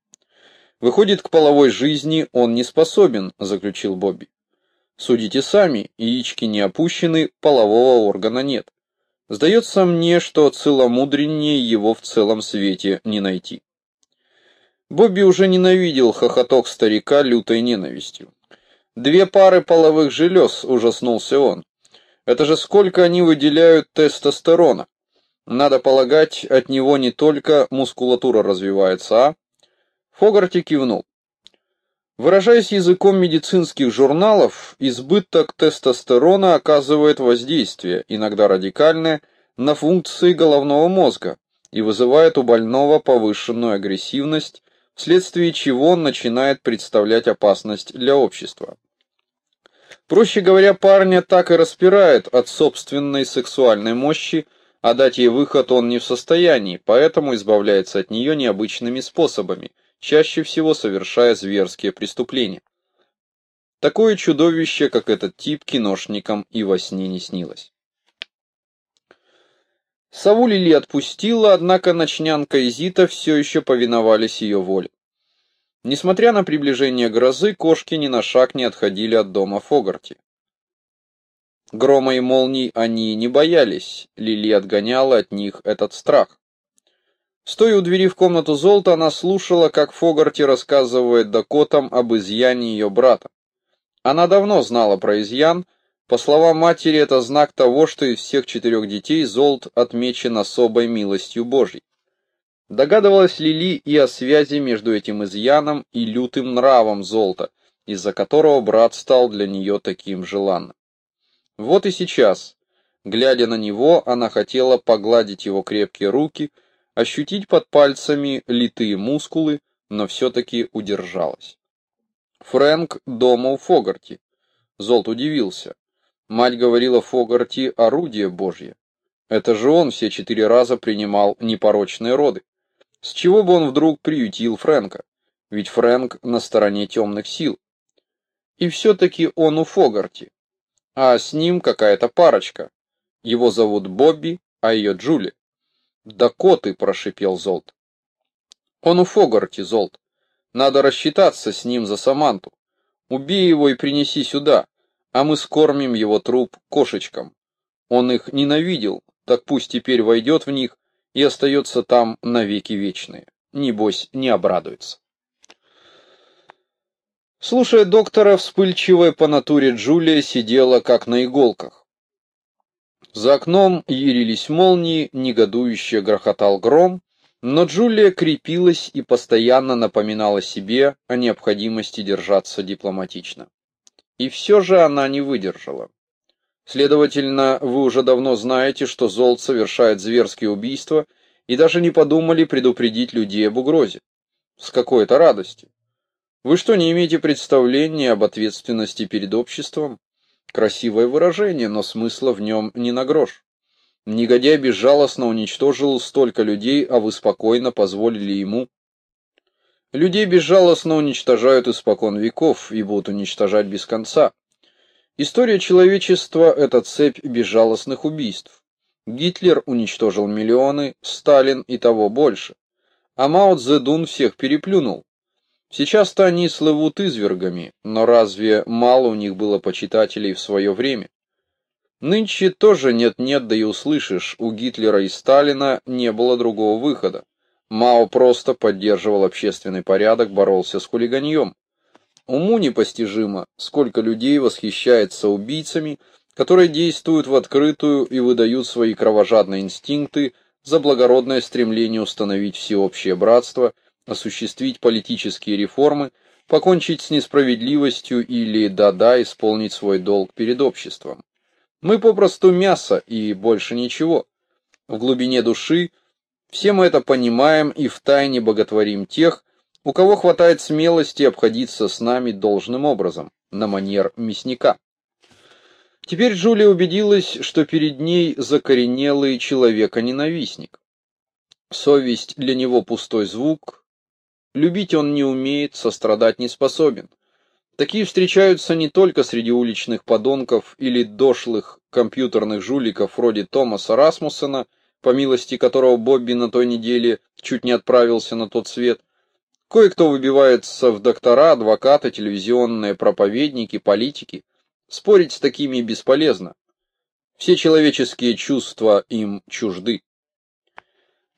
Выходит, к половой жизни он не способен, заключил Бобби. Судите сами, яички не опущены, полового органа нет. Сдается мне, что целомудреннее его в целом свете не найти. Бобби уже ненавидел хохоток старика лютой ненавистью. Две пары половых желез, ужаснулся он. Это же сколько они выделяют тестостерона. Надо полагать, от него не только мускулатура развивается, а? Фогарти кивнул. Выражаясь языком медицинских журналов, избыток тестостерона оказывает воздействие, иногда радикальное, на функции головного мозга и вызывает у больного повышенную агрессивность, вследствие чего он начинает представлять опасность для общества. Проще говоря, парня так и распирает от собственной сексуальной мощи, а дать ей выход он не в состоянии, поэтому избавляется от нее необычными способами, чаще всего совершая зверские преступления. Такое чудовище, как этот тип, киношникам и во сне не снилось. Саву Лили отпустила, однако ночнянка и Зита все еще повиновались ее воле. Несмотря на приближение грозы, кошки ни на шаг не отходили от дома Фогарти. Грома и молний они не боялись, Лили отгоняла от них этот страх. Стоя у двери в комнату Золта, она слушала, как Фогарти рассказывает Дакотам об изъяне ее брата. Она давно знала про изъян, по словам матери, это знак того, что из всех четырех детей Золт отмечен особой милостью Божьей. Догадывалась Лили и о связи между этим изъяном и лютым нравом золота, из-за которого брат стал для нее таким желанным. Вот и сейчас, глядя на него, она хотела погладить его крепкие руки, ощутить под пальцами литые мускулы, но все-таки удержалась. Фрэнк дома у Фогарти. Золт удивился. Мать говорила Фогарти орудие Божье. Это же он все четыре раза принимал непорочные роды. С чего бы он вдруг приютил Фрэнка? Ведь Фрэнк на стороне темных сил. И все-таки он у Фогарти. А с ним какая-то парочка. Его зовут Бобби, а ее Джули. «Да коты!» — прошипел Золт. «Он у Фогарти, Золт. Надо рассчитаться с ним за Саманту. Убей его и принеси сюда, а мы скормим его труп кошечкам. Он их ненавидел, так пусть теперь войдет в них и остается там навеки вечные. Небось, не обрадуется. Слушая доктора, вспыльчивая по натуре Джулия сидела как на иголках. За окном ярились молнии, негодующе грохотал гром, но Джулия крепилась и постоянно напоминала себе о необходимости держаться дипломатично. И все же она не выдержала. Следовательно, вы уже давно знаете, что Золт совершает зверские убийства и даже не подумали предупредить людей об угрозе. С какой-то радостью. Вы что, не имеете представления об ответственности перед обществом? Красивое выражение, но смысла в нем не на грош. Негодяй безжалостно уничтожил столько людей, а вы спокойно позволили ему. Людей безжалостно уничтожают испокон веков и будут уничтожать без конца. История человечества – это цепь безжалостных убийств. Гитлер уничтожил миллионы, Сталин и того больше. А Мао Цзэдун всех переплюнул. Сейчас-то они слывут извергами, но разве мало у них было почитателей в свое время? Нынче тоже нет-нет, да и услышишь, у Гитлера и Сталина не было другого выхода. Мао просто поддерживал общественный порядок, боролся с хулиганьем. Уму непостижимо, сколько людей восхищается убийцами, которые действуют в открытую и выдают свои кровожадные инстинкты за благородное стремление установить всеобщее братство, осуществить политические реформы, покончить с несправедливостью или, да-да, исполнить свой долг перед обществом. Мы попросту мясо и больше ничего. В глубине души все мы это понимаем и втайне боготворим тех, у кого хватает смелости обходиться с нами должным образом, на манер мясника. Теперь Джулия убедилась, что перед ней закоренелый человека-ненавистник. Совесть для него пустой звук, любить он не умеет, сострадать не способен. Такие встречаются не только среди уличных подонков или дошлых компьютерных жуликов вроде Томаса Расмуссена, по милости которого Бобби на той неделе чуть не отправился на тот свет, Кое-кто выбивается в доктора, адвокаты, телевизионные проповедники, политики. Спорить с такими бесполезно. Все человеческие чувства им чужды.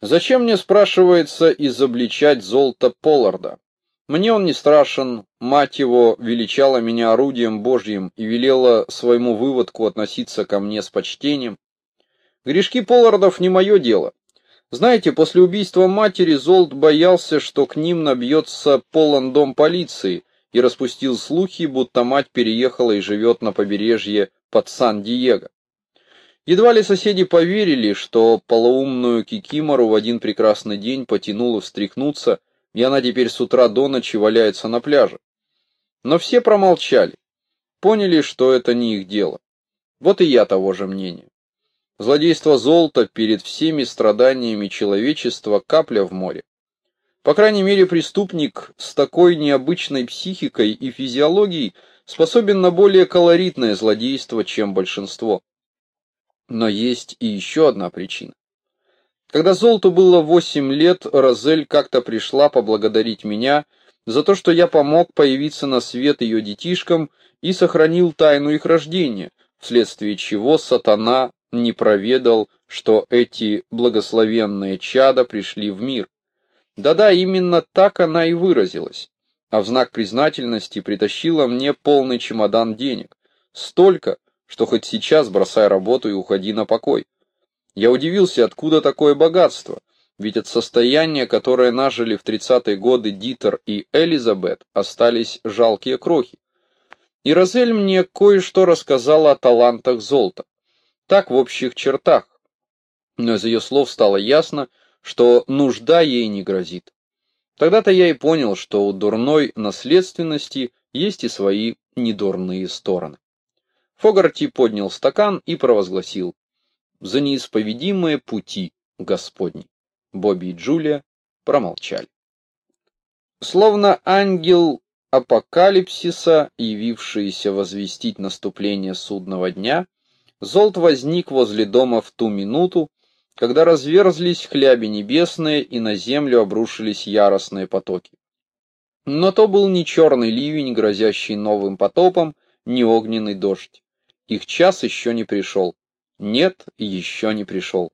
Зачем мне, спрашивается, изобличать золото Полларда? Мне он не страшен, мать его величала меня орудием Божьим и велела своему выводку относиться ко мне с почтением. Грешки Поллардов не мое дело. Знаете, после убийства матери Золт боялся, что к ним набьется полон дом полиции, и распустил слухи, будто мать переехала и живет на побережье под Сан-Диего. Едва ли соседи поверили, что полоумную Кикимору в один прекрасный день потянуло встряхнуться, и она теперь с утра до ночи валяется на пляже. Но все промолчали, поняли, что это не их дело. Вот и я того же мнения. Злодейство золота перед всеми страданиями человечества капля в море. По крайней мере, преступник с такой необычной психикой и физиологией способен на более колоритное злодейство, чем большинство. Но есть и еще одна причина. Когда Золоту было восемь лет, Розель как-то пришла поблагодарить меня за то, что я помог появиться на свет ее детишкам и сохранил тайну их рождения, вследствие чего сатана не проведал, что эти благословенные чада пришли в мир. Да-да, именно так она и выразилась, а в знак признательности притащила мне полный чемодан денег, столько, что хоть сейчас бросай работу и уходи на покой. Я удивился, откуда такое богатство, ведь от состояния, которое нажили в тридцатые годы Дитер и Элизабет, остались жалкие крохи. И Розель мне кое-что рассказала о талантах золота. Так в общих чертах. Но из ее слов стало ясно, что нужда ей не грозит. Тогда-то я и понял, что у дурной наследственности есть и свои недурные стороны. Фогарти поднял стакан и провозгласил «За неисповедимые пути Господни». Бобби и Джулия промолчали. Словно ангел апокалипсиса, явившийся возвестить наступление судного дня, Золт возник возле дома в ту минуту, когда разверзлись хляби небесные и на землю обрушились яростные потоки. Но то был не черный ливень, грозящий новым потопом, не огненный дождь. Их час еще не пришел. Нет, еще не пришел.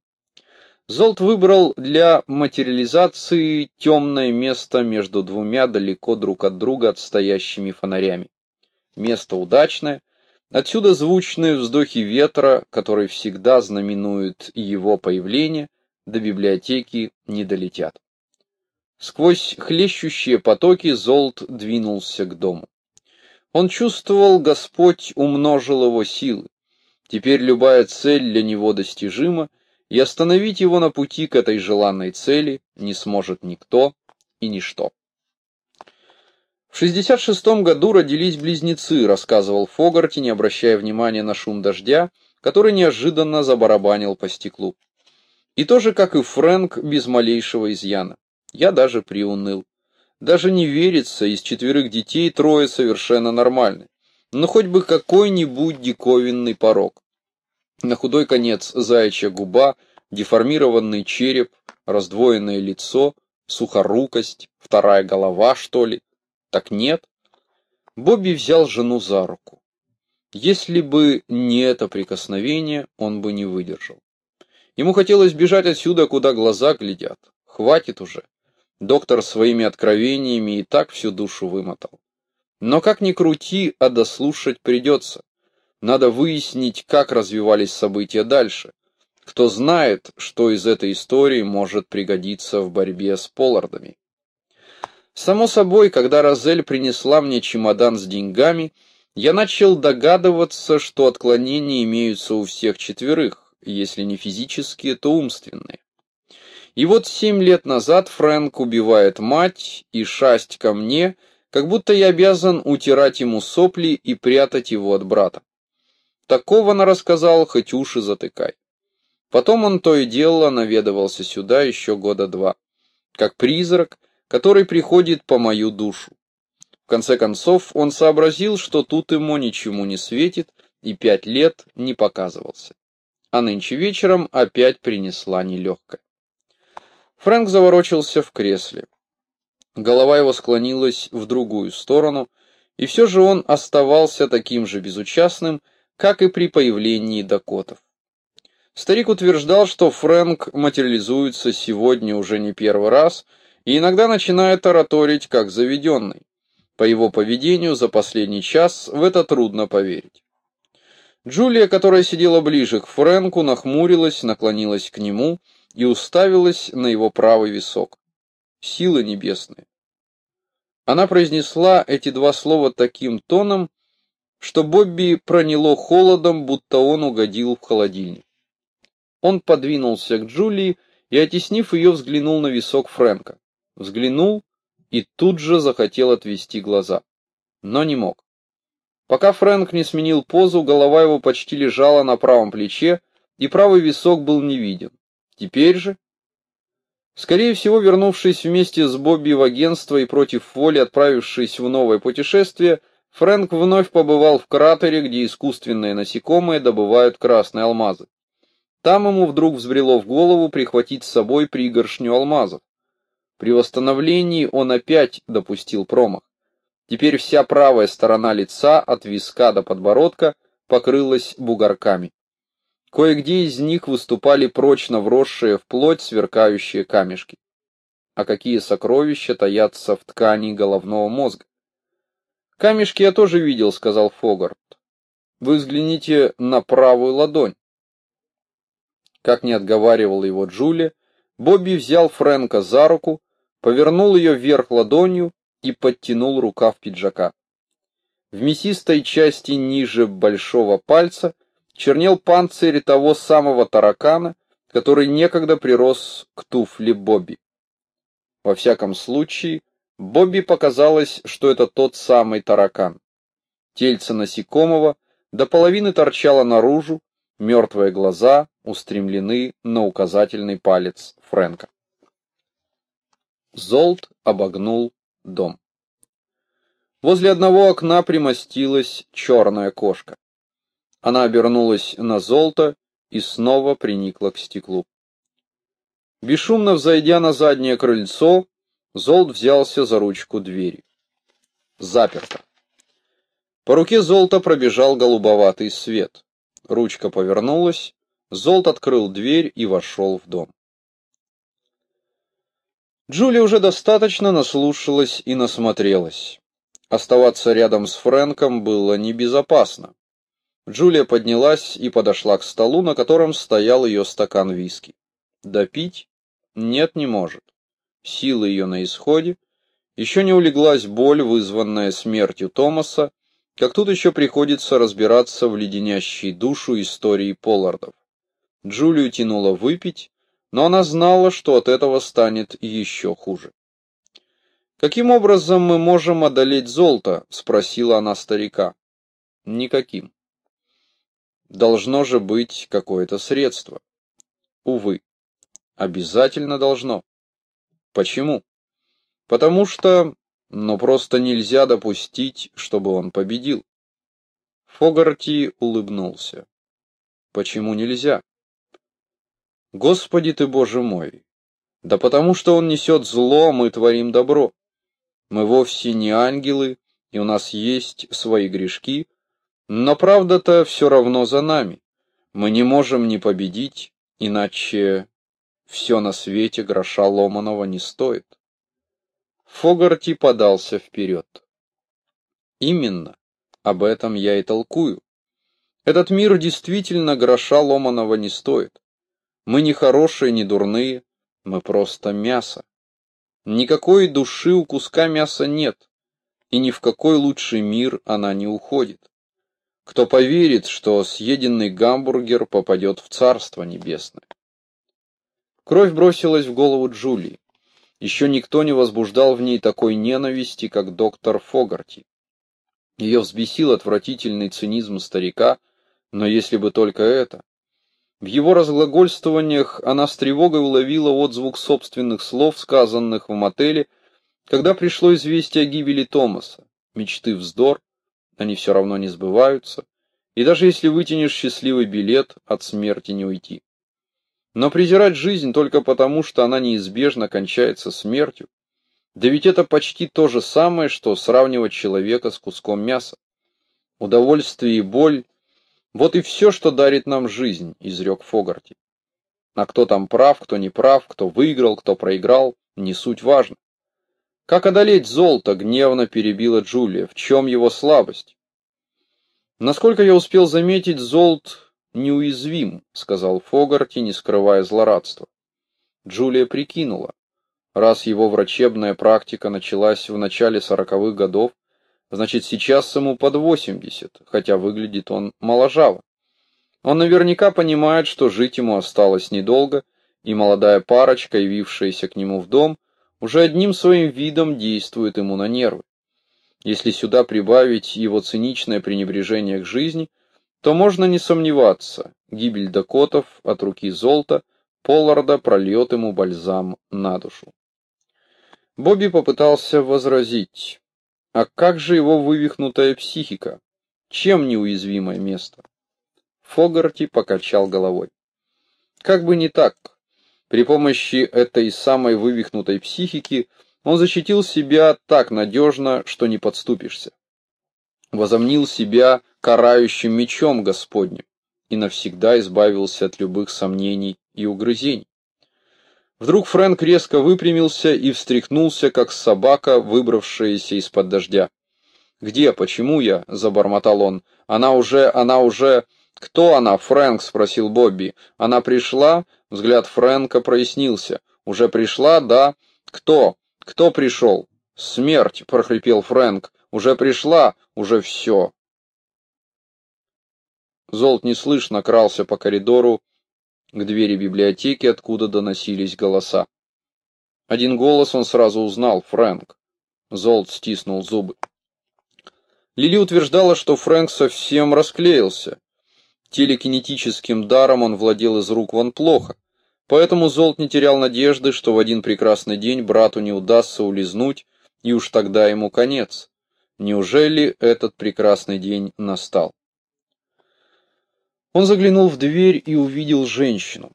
Золт выбрал для материализации темное место между двумя далеко друг от друга отстоящими фонарями. Место удачное, отсюда звучные вздохи ветра, который всегда знаменует его появление, до библиотеки не долетят. Сквозь хлещущие потоки Золт двинулся к дому. Он чувствовал, Господь умножил его силы. Теперь любая цель для него достижима, и остановить его на пути к этой желанной цели не сможет никто и ничто. В 66 году родились близнецы, рассказывал Фогарти, не обращая внимания на шум дождя, который неожиданно забарабанил по стеклу. И тоже, как и Фрэнк, без малейшего изъяна. Я даже приуныл. Даже не верится, из четверых детей трое совершенно нормальны. Но хоть бы какой-нибудь диковинный порог. На худой конец заячья губа, деформированный череп, раздвоенное лицо, сухорукость, вторая голова, что ли. Так нет. Бобби взял жену за руку. Если бы не это прикосновение, он бы не выдержал. Ему хотелось бежать отсюда, куда глаза глядят. Хватит уже. Доктор своими откровениями и так всю душу вымотал. Но как ни крути, а дослушать придется. Надо выяснить, как развивались события дальше. Кто знает, что из этой истории может пригодиться в борьбе с Поллардами. Само собой, когда Розель принесла мне чемодан с деньгами, я начал догадываться, что отклонения имеются у всех четверых, если не физические, то умственные. И вот семь лет назад Фрэнк убивает мать и шасть ко мне, как будто я обязан утирать ему сопли и прятать его от брата. Такого она рассказал, хоть уши затыкай. Потом он то и дело наведывался сюда еще года два, как призрак, который приходит по мою душу. В конце концов, он сообразил, что тут ему ничему не светит, и пять лет не показывался. А нынче вечером опять принесла нелегкая. Фрэнк заворочился в кресле. Голова его склонилась в другую сторону, и все же он оставался таким же безучастным, как и при появлении дакотов. Старик утверждал, что Фрэнк материализуется сегодня уже не первый раз и иногда начинает ораторить как заведенный. По его поведению за последний час в это трудно поверить. Джулия, которая сидела ближе к Фрэнку, нахмурилась, наклонилась к нему и уставилась на его правый висок. Силы небесные. Она произнесла эти два слова таким тоном, что Бобби проняло холодом, будто он угодил в холодильник. Он подвинулся к Джулии и, оттеснив ее, взглянул на висок Фрэнка. Взглянул и тут же захотел отвести глаза. Но не мог. Пока Фрэнк не сменил позу, голова его почти лежала на правом плече, и правый висок был не виден. Теперь же... Скорее всего, вернувшись вместе с Бобби в агентство и против воли отправившись в новое путешествие, Фрэнк вновь побывал в кратере, где искусственные насекомые добывают красные алмазы. Там ему вдруг взбрело в голову прихватить с собой пригоршню алмазов. При восстановлении он опять допустил промах. Теперь вся правая сторона лица от виска до подбородка покрылась бугорками. Кое-где из них выступали прочно вросшие в плоть сверкающие камешки. А какие сокровища таятся в ткани головного мозга? «Камешки я тоже видел», — сказал Фогарт. «Вы взгляните на правую ладонь». Как не отговаривал его Джули, Бобби взял Фрэнка за руку, повернул ее вверх ладонью и подтянул рукав пиджака. В мясистой части ниже большого пальца чернел панцирь того самого таракана, который некогда прирос к туфле Бобби. Во всяком случае, Бобби показалось, что это тот самый таракан. Тельце насекомого до половины торчало наружу, мертвые глаза устремлены на указательный палец Фрэнка. Золт обогнул дом. Возле одного окна примостилась черная кошка. Она обернулась на золото и снова приникла к стеклу. Бесшумно взойдя на заднее крыльцо, Золт взялся за ручку двери. Заперто. По руке Золта пробежал голубоватый свет. Ручка повернулась, Золт открыл дверь и вошел в дом. Джули уже достаточно наслушалась и насмотрелась. Оставаться рядом с Фрэнком было небезопасно. Джулия поднялась и подошла к столу, на котором стоял ее стакан виски. Допить? Нет, не может силы ее на исходе, еще не улеглась боль, вызванная смертью Томаса, как тут еще приходится разбираться в леденящей душу истории Поллардов. Джулию тянуло выпить, но она знала, что от этого станет еще хуже. «Каким образом мы можем одолеть золото?» — спросила она старика. «Никаким. Должно же быть какое-то средство. Увы, обязательно должно. Почему? Потому что, ну просто нельзя допустить, чтобы он победил. Фогарти улыбнулся. Почему нельзя? Господи ты, Боже мой! Да потому что он несет зло, мы творим добро. Мы вовсе не ангелы, и у нас есть свои грешки, но правда-то все равно за нами. Мы не можем не победить, иначе все на свете гроша ломаного не стоит. Фогарти подался вперед. Именно об этом я и толкую. Этот мир действительно гроша ломаного не стоит. Мы не хорошие, не дурные, мы просто мясо. Никакой души у куска мяса нет, и ни в какой лучший мир она не уходит. Кто поверит, что съеденный гамбургер попадет в Царство Небесное? Кровь бросилась в голову Джулии. Еще никто не возбуждал в ней такой ненависти, как доктор Фогарти. Ее взбесил отвратительный цинизм старика, но если бы только это. В его разглагольствованиях она с тревогой уловила отзвук собственных слов, сказанных в мотеле, когда пришло известие о гибели Томаса. Мечты вздор, они все равно не сбываются, и даже если вытянешь счастливый билет, от смерти не уйти. Но презирать жизнь только потому, что она неизбежно кончается смертью, да ведь это почти то же самое, что сравнивать человека с куском мяса. Удовольствие и боль — вот и все, что дарит нам жизнь, изрек Фогарти. А кто там прав, кто не прав, кто выиграл, кто проиграл, не суть важно. Как одолеть золото, гневно перебила Джулия, в чем его слабость? Насколько я успел заметить, золт неуязвим», — сказал Фогарти, не скрывая злорадства. Джулия прикинула. Раз его врачебная практика началась в начале сороковых годов, значит сейчас ему под восемьдесят, хотя выглядит он моложаво. Он наверняка понимает, что жить ему осталось недолго, и молодая парочка, явившаяся к нему в дом, уже одним своим видом действует ему на нервы. Если сюда прибавить его циничное пренебрежение к жизни, то можно не сомневаться, гибель Дакотов от руки Золта Полларда прольет ему бальзам на душу. Бобби попытался возразить. А как же его вывихнутая психика? Чем неуязвимое место? Фогарти покачал головой. Как бы не так. При помощи этой самой вывихнутой психики он защитил себя так надежно, что не подступишься. Возомнил себя карающим мечом Господним и навсегда избавился от любых сомнений и угрызений. Вдруг Фрэнк резко выпрямился и встряхнулся, как собака, выбравшаяся из-под дождя. «Где? Почему я?» — забормотал он. «Она уже... она уже...» «Кто она, Фрэнк?» — спросил Бобби. «Она пришла?» Взгляд Фрэнка прояснился. «Уже пришла, да?» «Кто? Кто пришел?» «Смерть!» — прохрипел Фрэнк. «Уже пришла? Уже все!» Золт неслышно крался по коридору к двери библиотеки, откуда доносились голоса. Один голос он сразу узнал — Фрэнк. Золт стиснул зубы. Лили утверждала, что Фрэнк совсем расклеился. Телекинетическим даром он владел из рук вон плохо, поэтому Золт не терял надежды, что в один прекрасный день брату не удастся улизнуть, и уж тогда ему конец. Неужели этот прекрасный день настал? Он заглянул в дверь и увидел женщину.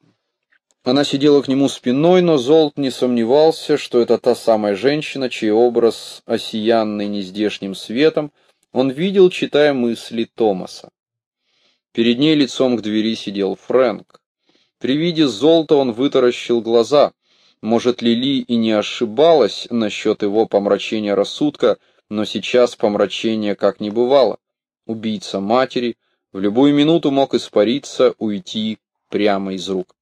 Она сидела к нему спиной, но Золт не сомневался, что это та самая женщина, чей образ, осиянный нездешним светом, он видел, читая мысли Томаса. Перед ней лицом к двери сидел Фрэнк. При виде золота он вытаращил глаза. Может, Лили и не ошибалась насчет его помрачения рассудка, но сейчас помрачения как не бывало. Убийца матери в любую минуту мог испариться, уйти прямо из рук.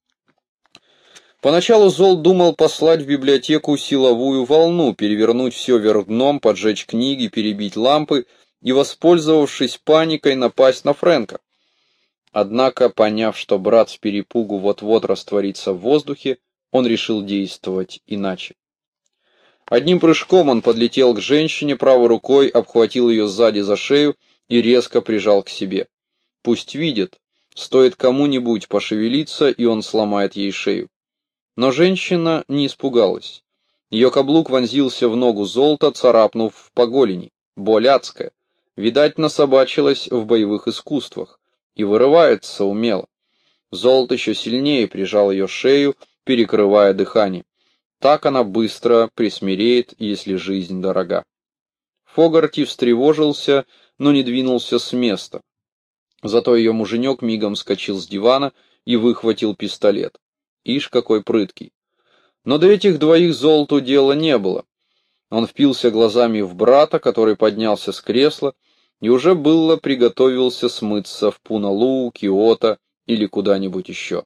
Поначалу Зол думал послать в библиотеку силовую волну, перевернуть все вверх дном, поджечь книги, перебить лампы и, воспользовавшись паникой, напасть на Фрэнка. Однако, поняв, что брат с перепугу вот-вот растворится в воздухе, он решил действовать иначе. Одним прыжком он подлетел к женщине, правой рукой обхватил ее сзади за шею и резко прижал к себе. Пусть видит, стоит кому-нибудь пошевелиться, и он сломает ей шею. Но женщина не испугалась. Ее каблук вонзился в ногу золота, царапнув по голени. Боль адская. Видать, насобачилась в боевых искусствах и вырывается умело. Золото еще сильнее прижал ее шею, перекрывая дыхание. Так она быстро присмиреет, если жизнь дорога. Фогарти встревожился, но не двинулся с места. Зато ее муженек мигом вскочил с дивана и выхватил пистолет. Ишь, какой прыткий. Но до этих двоих золоту дела не было. Он впился глазами в брата, который поднялся с кресла, и уже было приготовился смыться в Пуналу, Киото или куда-нибудь еще.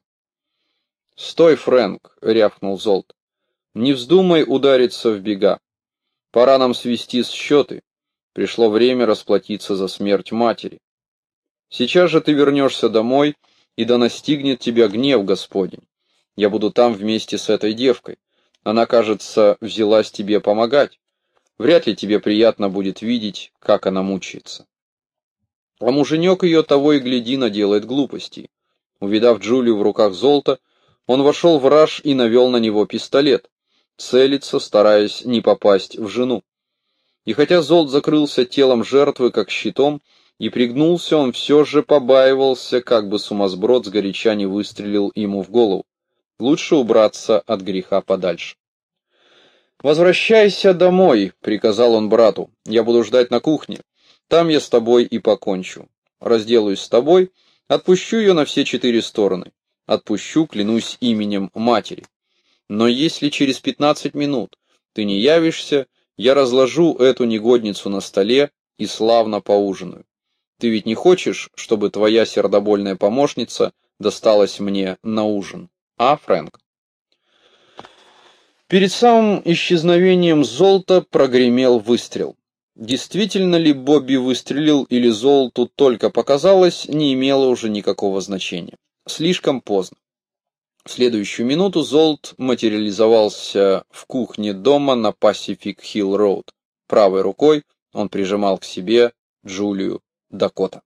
«Стой, Фрэнк!» — рявкнул Золт. «Не вздумай удариться в бега. Пора нам свести счеты. Пришло время расплатиться за смерть матери. Сейчас же ты вернешься домой, и да настигнет тебя гнев Господень. Я буду там вместе с этой девкой. Она, кажется, взялась тебе помогать. Вряд ли тебе приятно будет видеть, как она мучается. А муженек ее того и гляди наделает глупостей. Увидав Джулию в руках золота, он вошел в раж и навел на него пистолет, целиться, стараясь не попасть в жену. И хотя Золт закрылся телом жертвы как щитом, и пригнулся, он все же побаивался, как бы сумасброд сгоряча не выстрелил ему в голову. Лучше убраться от греха подальше. «Возвращайся домой», — приказал он брату. «Я буду ждать на кухне. Там я с тобой и покончу. Разделаюсь с тобой, отпущу ее на все четыре стороны. Отпущу, клянусь именем матери. Но если через пятнадцать минут ты не явишься, я разложу эту негодницу на столе и славно поужинаю. Ты ведь не хочешь, чтобы твоя сердобольная помощница досталась мне на ужин, а, Фрэнк?» Перед самым исчезновением золота прогремел выстрел. Действительно ли Бобби выстрелил или Золоту только показалось, не имело уже никакого значения. Слишком поздно. В следующую минуту Золт материализовался в кухне дома на Pacific Hill Road. Правой рукой он прижимал к себе Джулию Дакота.